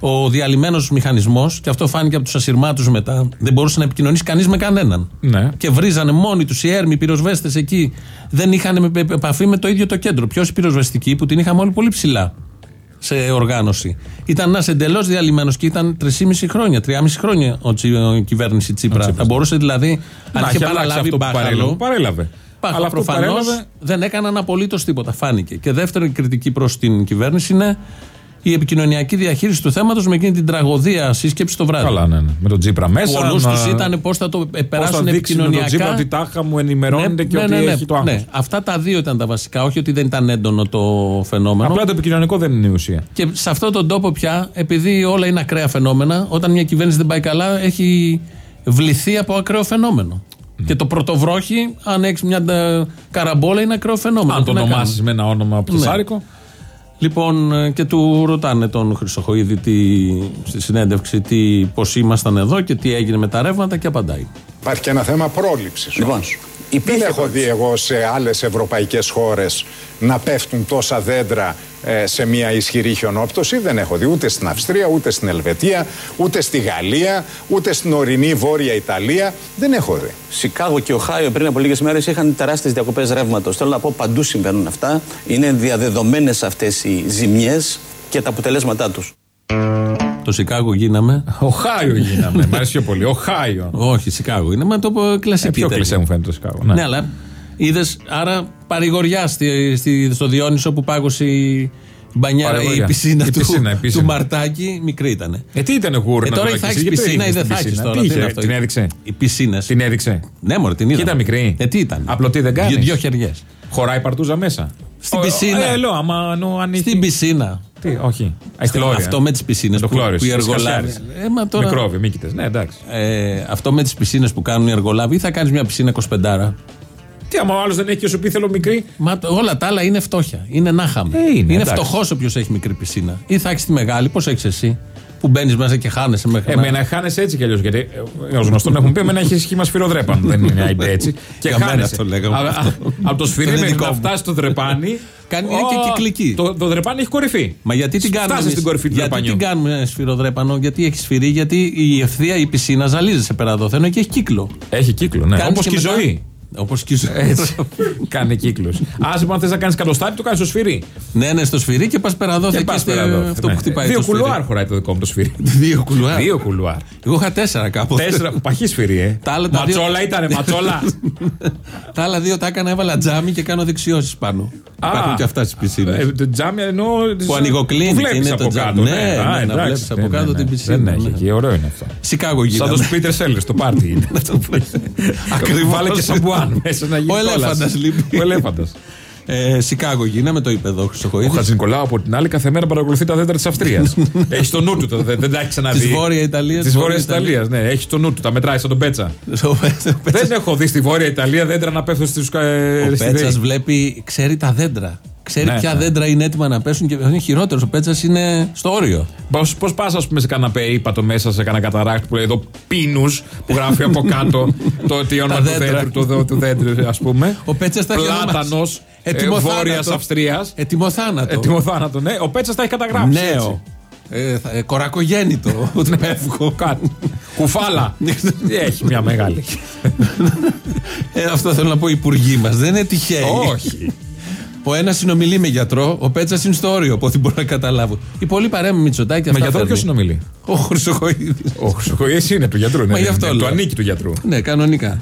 Ο διαλυμένος μηχανισμός, και αυτό φάνηκε από τους ασυρμάτους μετά, δεν μπορούσε να επικοινωνήσει κανείς με κανέναν. Ναι. Και βρίζανε μόνοι τους οι έρμοι, οι πυροσβέστες εκεί. Δεν είχαν με- με- επαφή με το ίδιο το κέντρο. Ποιος η πυροσβεστική που την είχαμε όλοι πολύ ψηλά σε οργάνωση. Ήταν ένας εντελώς διαλυμένος και ήταν 3,5 χρόνια, 3,5 χρόνια ο, Τσι- η κυβέρνηση Τσίπρα. Θα μπορούσε δηλαδή, αν Να είχε έχει αλλάξει παραλάβει αυτό που παρέλαβε. μπάχαλο. Παρέλαβε. Πάχα, Αλλά αυτό που προφανώς παρέλαβε- δεν έκαναν απολύτως τίποτα. Φάνηκε. Και δεύτερη κριτική προς την κυβέρνηση είναι η επικοινωνιακή διαχείριση του θέματος με εκείνη την τραγωδία σύσκεψη το βράδυ. Καλά, ναι, ναι. Με τον Τζίπρα μέσα. Ο νους να- τους ήταν πώς θα το Πώς θα περάσουν δείξει με τον επικοινωνιακά. Τζίπρα ότι τάχα μου ενημερώνεται και ότι έχει το άγχος. ναι. Αυτά τα δύο ήταν τα βασικά. Όχι ότι δεν ήταν έντονο το φαινόμενο. Απλά το επικοινωνικό δεν είναι η ουσία. Και σε αυτόν τον τόπο πια, επειδή όλα είναι ακραία φαινόμενα, όταν μια κυβέρνηση δεν πάει καλά, έχει βληθεί από ακραίο φαινόμενο. Ναι. Και το πρωτοβρόχι, αν έχεις μια ε, καραμπόλα, είναι ακραίο φαινόμενο. Αν Τι το να ονομάσεις κάνουμε. με ένα όνομα πιτσάρικο. Λοιπόν, ε, και του ρωτάνε τον Χρυσοχοίδη τι, στη συνέντευξη τι, πώς ήμασταν εδώ και τι έγινε με τα ρεύματα και απαντάει. Υπάρχει και ένα θέμα πρόληψης. Λοιπόν, δεν έχω δει εγώ σε άλλες ευρωπαϊκές χώρες να πέφτουν τόσα δέντρα ε, σε μια ισχυρή χιονόπτωση. Δεν έχω δει ούτε στην Αυστρία, ούτε στην Ελβετία, ούτε στη Γαλλία, ούτε στην ορεινή Βόρεια Ιταλία. Δεν έχω δει. Σικάγο και Οχάιο πριν από λίγες μέρες είχαν τεράστιες διακοπές ρεύματος. Θέλω να πω παντού συμβαίνουν αυτά. Είναι διαδεδομένες αυτές οι ζημιές και τα αποτελέσματά τους. Το Σικάγο γίναμε. Οχάιο γίναμε. Μ' αρέσει πιο πολύ. Οχάιο. Όχι, Σικάγο είναι, μα το πω κλασική. Ε, πιο τέτοια. κλεισέ μου φαίνεται το Σικάγο. Ναι, αλλά είδες, άρα παρηγοριά στη, στη- στο Διόνυσο που πάγωσε η μπανιέρα, η Παρηγοριά. πισίνα, Η του, πισίνα, η πισίνα. του Μαρτάκη, μικρή ήταν. Ε, τι ήταν γούρνα. Ε, τώρα θα έχει πισίνας ή δεν θα έχει τώρα. Τι τι είναι είχε, αυτό. την έδειξε; Οι πισίνες. Την έδειξε. Ναι, μωρέ, την είδα. Και ήταν μικρή. Ε, τι ήταν. Απλωτή δεν κάνεις. Δυο, δυο χεριές. Χωράει παρτούζα μέσα. Στην Ο- πισίνα. Ε, λέω, άμα ενώ ανοίγει. Στην πισίνα. Τι, όχι. Έχει Στο- χλώρια. αυτό με τις πισίνες το που, χλώριο, που οι στις εργολάβοι. Κασιάρες. Ε, μα τώρα- Μικρόβιο, μήκητε. Ναι, εντάξει. Ε, αυτό με τις πισίνες που κάνουν οι εργολάβοι, ή θα κάνεις μια πισίνα 25. Τι άμα ο άλλος δεν έχει και σου πει θέλω μικρή; Μα το- όλα τα άλλα είναι φτώχεια. Είναι νάχαμε. Ε, είναι, είναι εντάξει. φτωχός όποιος έχει μικρή πισίνα. Ή θα έχεις τη μεγάλη, πώς έχεις εσύ; Που μπαίνεις μέσα και χάνεσαι μέχρι Εμένα χάνεσαι έτσι κι αλλιώς. Γιατί ως γνωστόν έχουν πει: Εμένα έχει σχήμα σφυροδρέπαν. δεν είναι άιντε έτσι. Και Για μένα χάνεσαι. αυτό λέγαμε. Α, α, Από το σφυρί Δεν είναι μέχρι δικό να μου. φτάσεις στο δρεπάνι. Κάνει είναι και κυκλική. Το, το δρεπάνι έχει κορυφή. Μα γιατί την κάνουμε. Φτάσεις εμείς- στην κορυφή του γιατί δρεπανιού. την κάνουμε σφυροδρέπανο, γιατί έχει σφυρί, γιατί η ευθεία η πισίνα ζαλίζεσαι πέρα εδώ. Θέλω και έχει κύκλο. Έχει κύκλο, ναι. Κάνεις Όπως και η μετά- ζωή. Όπως και η ζωή. Έτσι. κάνει κύκλου. Α, λοιπόν, θες να κάνεις κατοστάρι, το κάνεις στο σφυρί. Ναι, ναι, στο σφυρί και πας πέρα εδώ. Και εκεί πας στο- πέρα εδώ. Αυτό Ναι. που χτυπάει. Δύο το σφυρί. κουλουάρ χωράει το δικό μου το σφυρί. Δύο κουλουάρ. Δύο κουλουάρ. Εγώ είχα τέσσερα κάπου. Τέσσερα. Παχύ σφυρί, ε. Τα άλλα τα δύο- Ματσόλα ήτανε, ματσόλα. Τα άλλα δύο τα έκανα, έβαλα τζάμι και κάνω δεξιώσεις πάνω. Α. Υπάρχουν και αυτά στις πισίνες. Ε, Το τζάμι εννοώ. Που ανοιγοκλίνει Που και βλέπεις είναι το από τζάμι. κάτω. Ναι, Α, ναι, να εντάξει. βλέπεις από Ναι, κάτω ναι, την ναι. πισίνα, Δεν έχει ναι. εκεί, ωραίο είναι αυτό. Σικάγο Σαν γίναμε. το Σπίτερ Σέλλερ, το πάρτι είναι. Ακριβώς. Βάλε και σαμπουάν μέσα να γίνει Ο κόλας. ελέφαντας λείπει. Ο ελέφαντας. Ε, Σικάγο γίναμε, το είπε εδώ ο Ο Χρυσοχοίδης. Χατζη Νικολάου από την άλλη κάθε μέρα παρακολουθεί τα δέντρα της Αυστρίας. έχει στο νου του, το- δεν δεν τα έχει ξαναδεί. Της Βόρεια Ιταλίας, Της της Βόρειας Βόρειας Ιταλίας, ναι, έχει στο νου του, τα μετράει σαν τον Πέτσα. δεν έχω δει στη Βόρεια Ιταλία δέντρα να πέφτουν στου. Ο Πέτσας βλέπει, ξέρει τα δέντρα. Ξέρει Ναι, ποια ναι. δέντρα είναι έτοιμα να πέσουν και είναι χειρότερο. Ο Πέτσας είναι στο όριο. Πώς πας, ας πούμε, σε κανένα είπα το μέσα σε κανένα καταράκτη που λέει εδώ πίνους που γράφει από κάτω το τι όνομα Τα του δέντρα. δέντρου, του, δω- του δέντρου, ας πούμε. Ο Πέτσας τα έχει Πλάτανος ονομάσει. Έτοιμο Βόρειας θάνατο. Αυστρίας. Έτοιμο θάνατο. Έτοιμο θάνατο, ναι. Ο Πέτσας τα έχει καταγράψει. έτσι. Νέο. Ε, θα- ε, κορακογέννητο. Ούτε εύκολο. Κάτι. Κουφάλα. έχει μια μεγάλη. Ε, αυτό θέλω να πω οι υπουργοί μας. Δεν είναι τυχαίοι. Όχι. Ο ένας συνομιλεί με γιατρό, ο Πέτσας είναι στο όριο, από ό,τι μπορώ να καταλάβω. Οι πολλοί παρέμουν Μητσοτάκη. Με αυτά γιατρό ποιος φέρνει. συνομιλεί; Ο Χρυσοχοίδης. Ο Χρυσοκοίδη είναι του γιατρού. Μα Ναι, γι' αυτό ναι, λέω. του ανήκει του γιατρού. Ναι, κανονικά.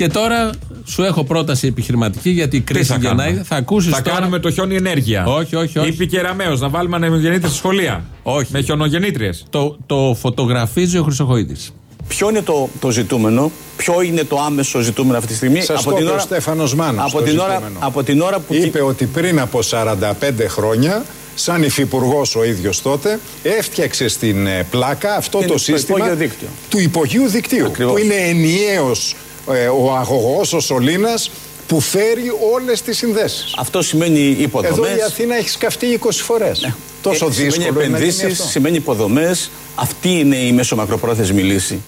Και τώρα σου έχω πρόταση επιχειρηματική γιατί η Τι κρίση θα γεννάει. κάνουμε. Θα ακούσεις. Θα κάνουμε το χιόνι ενέργεια. Όχι, όχι, όχι. Είπε και Ραμαίο να βάλουμε ανεμογεννήτριε στη σχολεία. Όχι. Με χιονογεννήτριες. Το, το φωτογραφίζει ο Χρυσοχοίδης. Ποιο είναι το, το ζητούμενο, ποιο είναι το άμεσο ζητούμενο αυτή τη στιγμή; Σας το είπε ο Στέφανος Μάνος από, το την ώρα, ζητούμενο. από την ώρα που. Είπε ότι πριν από 45 χρόνια, σαν υφυπουργός ο ίδιος τότε, έφτιαξε στην ε, πλάκα αυτό Είναι το το σύστημα υπόγειο δίκτυο. του υπογείου δικτύου. Ακριβώς. Που είναι ενιαίος ο αγωγός, ο σωλήνας που φέρει όλες τις συνδέσεις. Αυτό σημαίνει υποδομές. Εδώ η Αθήνα έχει σκαφτεί 20 φορές. Τόσο Ε, δύσκολο Σημαίνει είναι να γίνει επενδύσεις, αυτό. σημαίνει υποδομές. Αυτή είναι η μεσομακροπρόθεσμη λύση.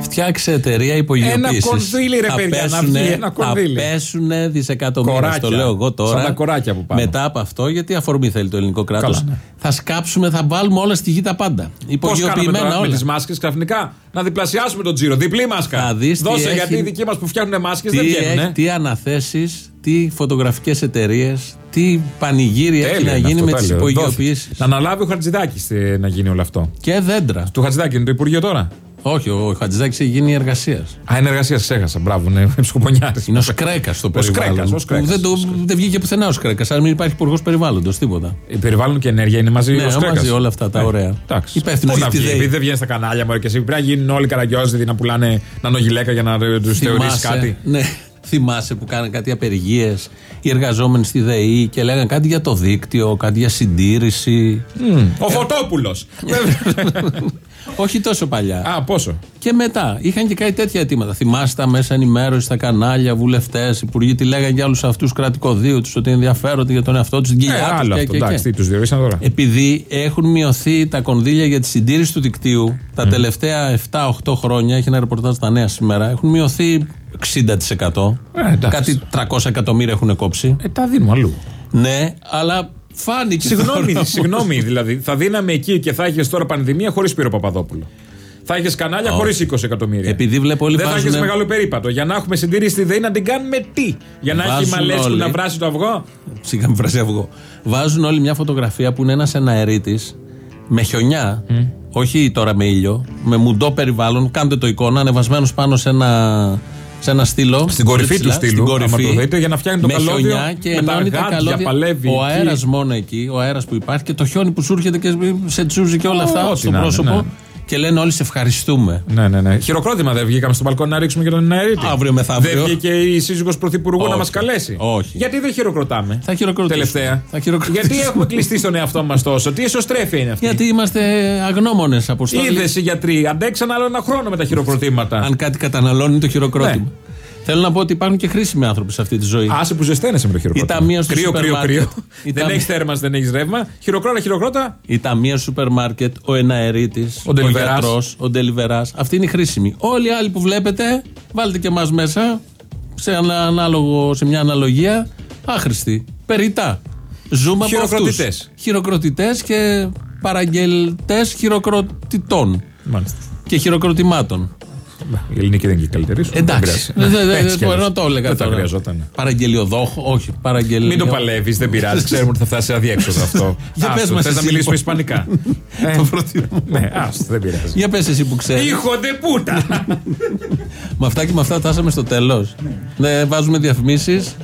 Φτιάξε εταιρεία υπογειοποίησης. Ένα κονδύλι, ρε παιδιά, να βγει ένα κονδύλι. Θα πέσουν δισεκατομμύρια. Κοράκια. Το λέω εγώ τώρα. Σαν τα κοράκια που πάνω. Μετά από αυτό, γιατί αφορμή θέλει το ελληνικό κράτος. Καλά, ναι. Θα σκάψουμε, θα βάλουμε όλα στη γη τα πάντα. Πώς κάναμε Υπογειοποιημένα τώρα με όλα. τις μάσκες ξαφνικά; Να διπλασιάσουμε τον τζίρο. Διπλή μάσκα. Θα δεις τι Δώσε έχει- γιατί οι δικοί μας που φτιάχνουν μάσκες Τι, δεν βγαίνουν. έχει, τι αναθέσεις, τι φωτογραφικές εταιρείες, τι πανηγύρι έχει να γίνει με τις υπογειοποιήσει. Να αναλάβει ο Χατζηδάκης να γίνει όλο αυτό. Και δέντρα. Του Χατζηδάκη είναι το Υπουργείο τώρα. Όχι, ο Χατζηδάκης έχει γίνει εργασίας. Α, είναι εργασίας, ξέχασα. Μπράβο, είναι ψυχοπονιάρη. Είναι ο Σκρέκας στο Ο Σκρέκας, περιβάλλον. ο Σκρέκας. που δεν, το, δεν βγήκε πουθενά ο Σκρέκας. Αν μην υπάρχει υπουργός περιβάλλοντος, τίποτα. Η περιβάλλον και ενέργεια είναι μαζί. Ναι, ο Σκρέκας. μαζί όλα αυτά τα Ναι. ωραία. Εντάξει. Υπεύθυνος Πού να για τη βγει, ΔΕΗ. επειδή δεν βγαίνει στα κανάλια μου και εσύ. Πρέπει να γίνουν όλοι καραγκιόζητοι να πουλάνε νανογιλέκα για να τους θεωρήσει κάτι. Ναι, θυμάσαι που κάνανε κάτι απεργίες οι εργαζόμενοι στη ΔΕΗ και λέγανε κάτι για το δίκτυο, κάτι για συντήρηση. Μμ, Ο Φωτόπουλος. Όχι τόσο παλιά. Α, πόσο; Και μετά είχαν και κάτι τέτοια αιτήματα. Θυμάστε τα μέσα ενημέρωσης, τα κανάλια, βουλευτές, υπουργοί τι λέγανε για όλου αυτούς κρατικοδίου τους, ότι ενδιαφέρονται για τον εαυτό τους, την Ε, κοιλιά τους. άλλο και, αυτό. και, και. Εντάξει, τι τους διορίσαν τώρα. Επειδή έχουν μειωθεί τα κονδύλια για τη συντήρηση του δικτύου τα τελευταία 7-8 χρόνια, έχει ένα ρεπορτάζ στα νέα σήμερα, έχουν μειωθεί 60%. Κάτι 300 εκατομμύρια έχουν κόψει. Ε, τα δίνουμε αλλού. Ναι, αλλά φάνηκε. Συγγνώμη, τώρα. συγγνώμη, δηλαδή. Θα δίναμε εκεί και θα είχε τώρα πανδημία χωρίς Πύρο Παπαδόπουλο. Θα είχε κανάλια Όχι. χωρίς 20 εκατομμύρια. Επειδή βλέπω όλοι Δεν θα βάζουνε- έχει μεγάλο περίπατο. Για να έχουμε συντήρηση στη ΔΕΗ να την κάνουμε τι; Για να έχει Βάζουν μαλέσκου όλοι. να βράσει το αυγό; Σιγά μην βράσει αυγό. Βάζουν όλοι μια φωτογραφία που είναι ένας εναερίτης με χιονιά, όχι τώρα με ήλιο, με μουντό περιβάλλον. Κάντε το εικόνα, ανεβασμένος πάνω σε ένα, σε ένα στήλο. Στην κορυφή πολύ του ψηλά, στήλου, Στην κορυφή. άμα το δείτε, για να φτιάχνει το με καλώδιο, χιονιά και με τα ενώνει τα γάντια, καλώδια. παλεύει Ο εκεί. αέρας μόνο εκεί, ο αέρας που υπάρχει και το χιόνι που σου έρχεται και σε τσούζει και όλα Ω, αυτά ό,τι στο να είναι, πρόσωπο. Ναι. Και λένε όλοι σε ευχαριστούμε. Ναι, ναι, ναι. Χειροκρότημα δεν βγήκαμε στο μπαλκόνι να ρίξουμε και τον αερίτη. Αύριο μεθαύριο. Δεν βγήκε η σύζυγος πρωθυπουργού να Όχι. μας καλέσει. Όχι. Γιατί δεν χειροκροτάμε; Θα χειροκροτήσουμε. Τελευταία. Θα χειροκροτήσουμε. Γιατί έχουμε κλειστεί στον εαυτό μας τόσο; Τι εσωστρέφεια είναι αυτή; Γιατί είμαστε αγνώμονες αποστόλοι. Είδες οι γιατροί, αντέξαν άλλο ένα χρόνο με τα χειροκροτήματα. Αν κάτι καταναλώνει το χειροκρότημα. Ναι. Θέλω να πω ότι υπάρχουν και χρήσιμοι άνθρωποι σε αυτή τη ζωή. Άσε που ζεσταίνεσαι με το χειροκρότημα. Η ταμεία στο κρύο, σούπερ κρύο, μάρκετ. κρύο. Η Δεν ταμεία- έχεις θέρμα, δεν έχεις ρεύμα. Χειροκρότα, χειροκρότα. Η ταμεία σούπερ μάρκετ, ο εναερίτης, ο, ντελιβεράς. γιατρός, ο ντελιβεράς. Αυτή είναι η χρήσιμη. Όλοι οι άλλοι που βλέπετε, βάλτε και εμάς μέσα σε, ένα ανάλογο, σε μια αναλογία. Άχρηστοι. Περιτά. Ζούμε από αυτούς. Χειροκροτητές. Χειροκροτητές και παραγγελτές χειροκροτητών. Μάλιστα. Και χειροκροτημάτων. Η ελληνική δεν είναι και η καλύτερη σου. Εντάξει. Δεν Δεν πειράζει. δεν- Έτσι κι μπορεί αλλιώς. να το έλεγα Δεν τα τώρα. χρειαζόταν. Παραγγελιοδόχο, όχι. Παραγγελιο... Μην το παλεύεις, δεν πειράζει. Ξέρουμε ότι θα φτάσει σε αδιέξοδο αυτό. Για πες Άστο, μας θες να εσύ, μιλήσουμε λοιπόν. ισπανικά. Ε, Το προτιμώ. Ναι, άστο, δεν πειράζει. Για πες εσύ που ξέρεις. Ήχο de puta! Με αυτά και με αυτά φτάσαμε στο τέλος. Δεν βάζουμε διαφημίσεις.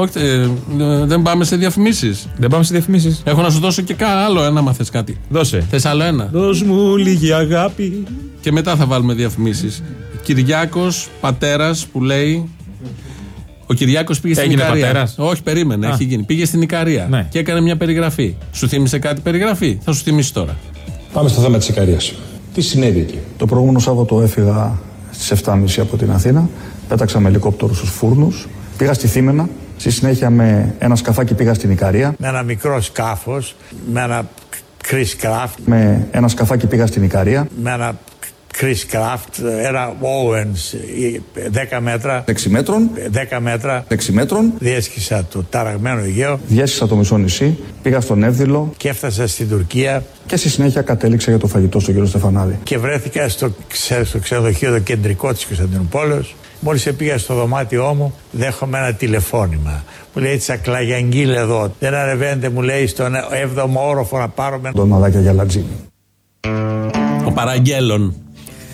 Όχι, ε, ε, δεν πάμε σε διαφημίσεις. Δεν πάμε σε διαφημίσεις. Έχω να σου δώσω και κα- άλλο ένα, μα θες κάτι. Δώσε. Θες άλλο ένα; Δώσ' μου λίγη αγάπη. Και μετά θα βάλουμε διαφημίσεις. Κυριάκος, πατέρας που λέει. Ο Κυριάκος πήγε στην Έγινε Ικαρία. πατέρας; Όχι, περίμενε, Α. έχει γίνει. Πήγε στην Ικαρία Ναι. και έκανε μια περιγραφή. Σου θύμισε κάτι περιγραφή; Θα σου θυμίσει τώρα. Πάμε στο θέμα της Ικαρίας. Τι συνέβη εκεί; Το προηγούμενο Σάββατο έφυγα στις 7.30 από την Αθήνα. Πέταξα με ελικόπτερο στους φούρνους. Πήγα στη Θήμενα. Στη συνέχεια με ένα σκαφάκι πήγα στην Ικαρία. με ένα μικρό σκάφος, με ένα Chris Craft, Με ένα σκαφάκι πήγα στην Ικαρία. με ένα Chris Craft, ένα Owens, ε, 10 μέτρα, 6 μέτρων. 10 μέτρα, 6 μέτρων. διέσχισα το ταραγμένο Αιγαίο Διέσχισα το μισό νησί. Πήγα στον Εύδηλο. και έφτασα στην Τουρκία Και στη συνέχεια κατέληξα για το φαγητό στον κύριο Στεφανάδη. και βρέθηκα στο, ξε- στο ξενοδοχείο το κεντρικό της Κωνσταντινούπολης. Μόλις πήγα στο δωμάτιό μου, δέχομαι ένα τηλεφώνημα. Μου λέει τσακλαγιαγγίλ εδώ. Δεν ανεβαίνετε, μου λέει, στον 7ο όροφο να πάρουμε. Τον Μαδάκια για λατζίνη. Ο Παραγγέλων.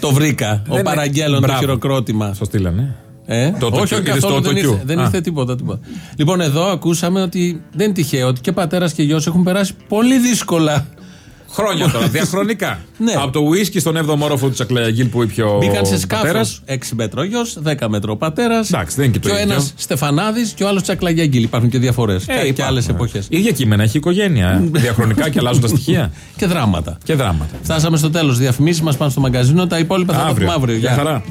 Το βρήκα. Ο Δεν- Παραγγέλων το Μπράβο. χειροκρότημα. Στο στείλανε. Ε; Το όχι, autocue, όχι είδες καθόλου, το δεν autocue. ήρθε, δεν Α. ήρθε τίποτα, τίποτα. Λοιπόν, εδώ ακούσαμε ότι δεν είναι τυχαίο ότι και πατέρας και γιος έχουν περάσει πολύ δύσκολα Χρόνια τώρα, διαχρονικά. Ναι. Από το ουίσκι στον 7ο όροφο του Τσακλαγίλ που είπε ο Μπήκαν σε πατέρας. σκάφο 6 μέτρο ο γιος, 10 μέτρο ο πατέρας. Εντάξει, δεν είναι και το Και ο ίδιο. ένας Στεφανάδης και ο άλλος Τσακλαγιαγγίλ. Υπάρχουν και διαφορές. Ε, και υπάρχουν, άλλες ε. εποχές. Ίδια κείμενα, έχει οικογένεια. ε. Διαχρονικά και αλλάζουν τα στοιχεία. Και δράματα. Και δράματα. Φτάσαμε στο τέλος. Διαφημίσεις μας πάνε στο μαγκαζίνο. Τα υπόλοιπα θα τα Αύριο. πούμε αύριο. Γεια Γεια. χαρά.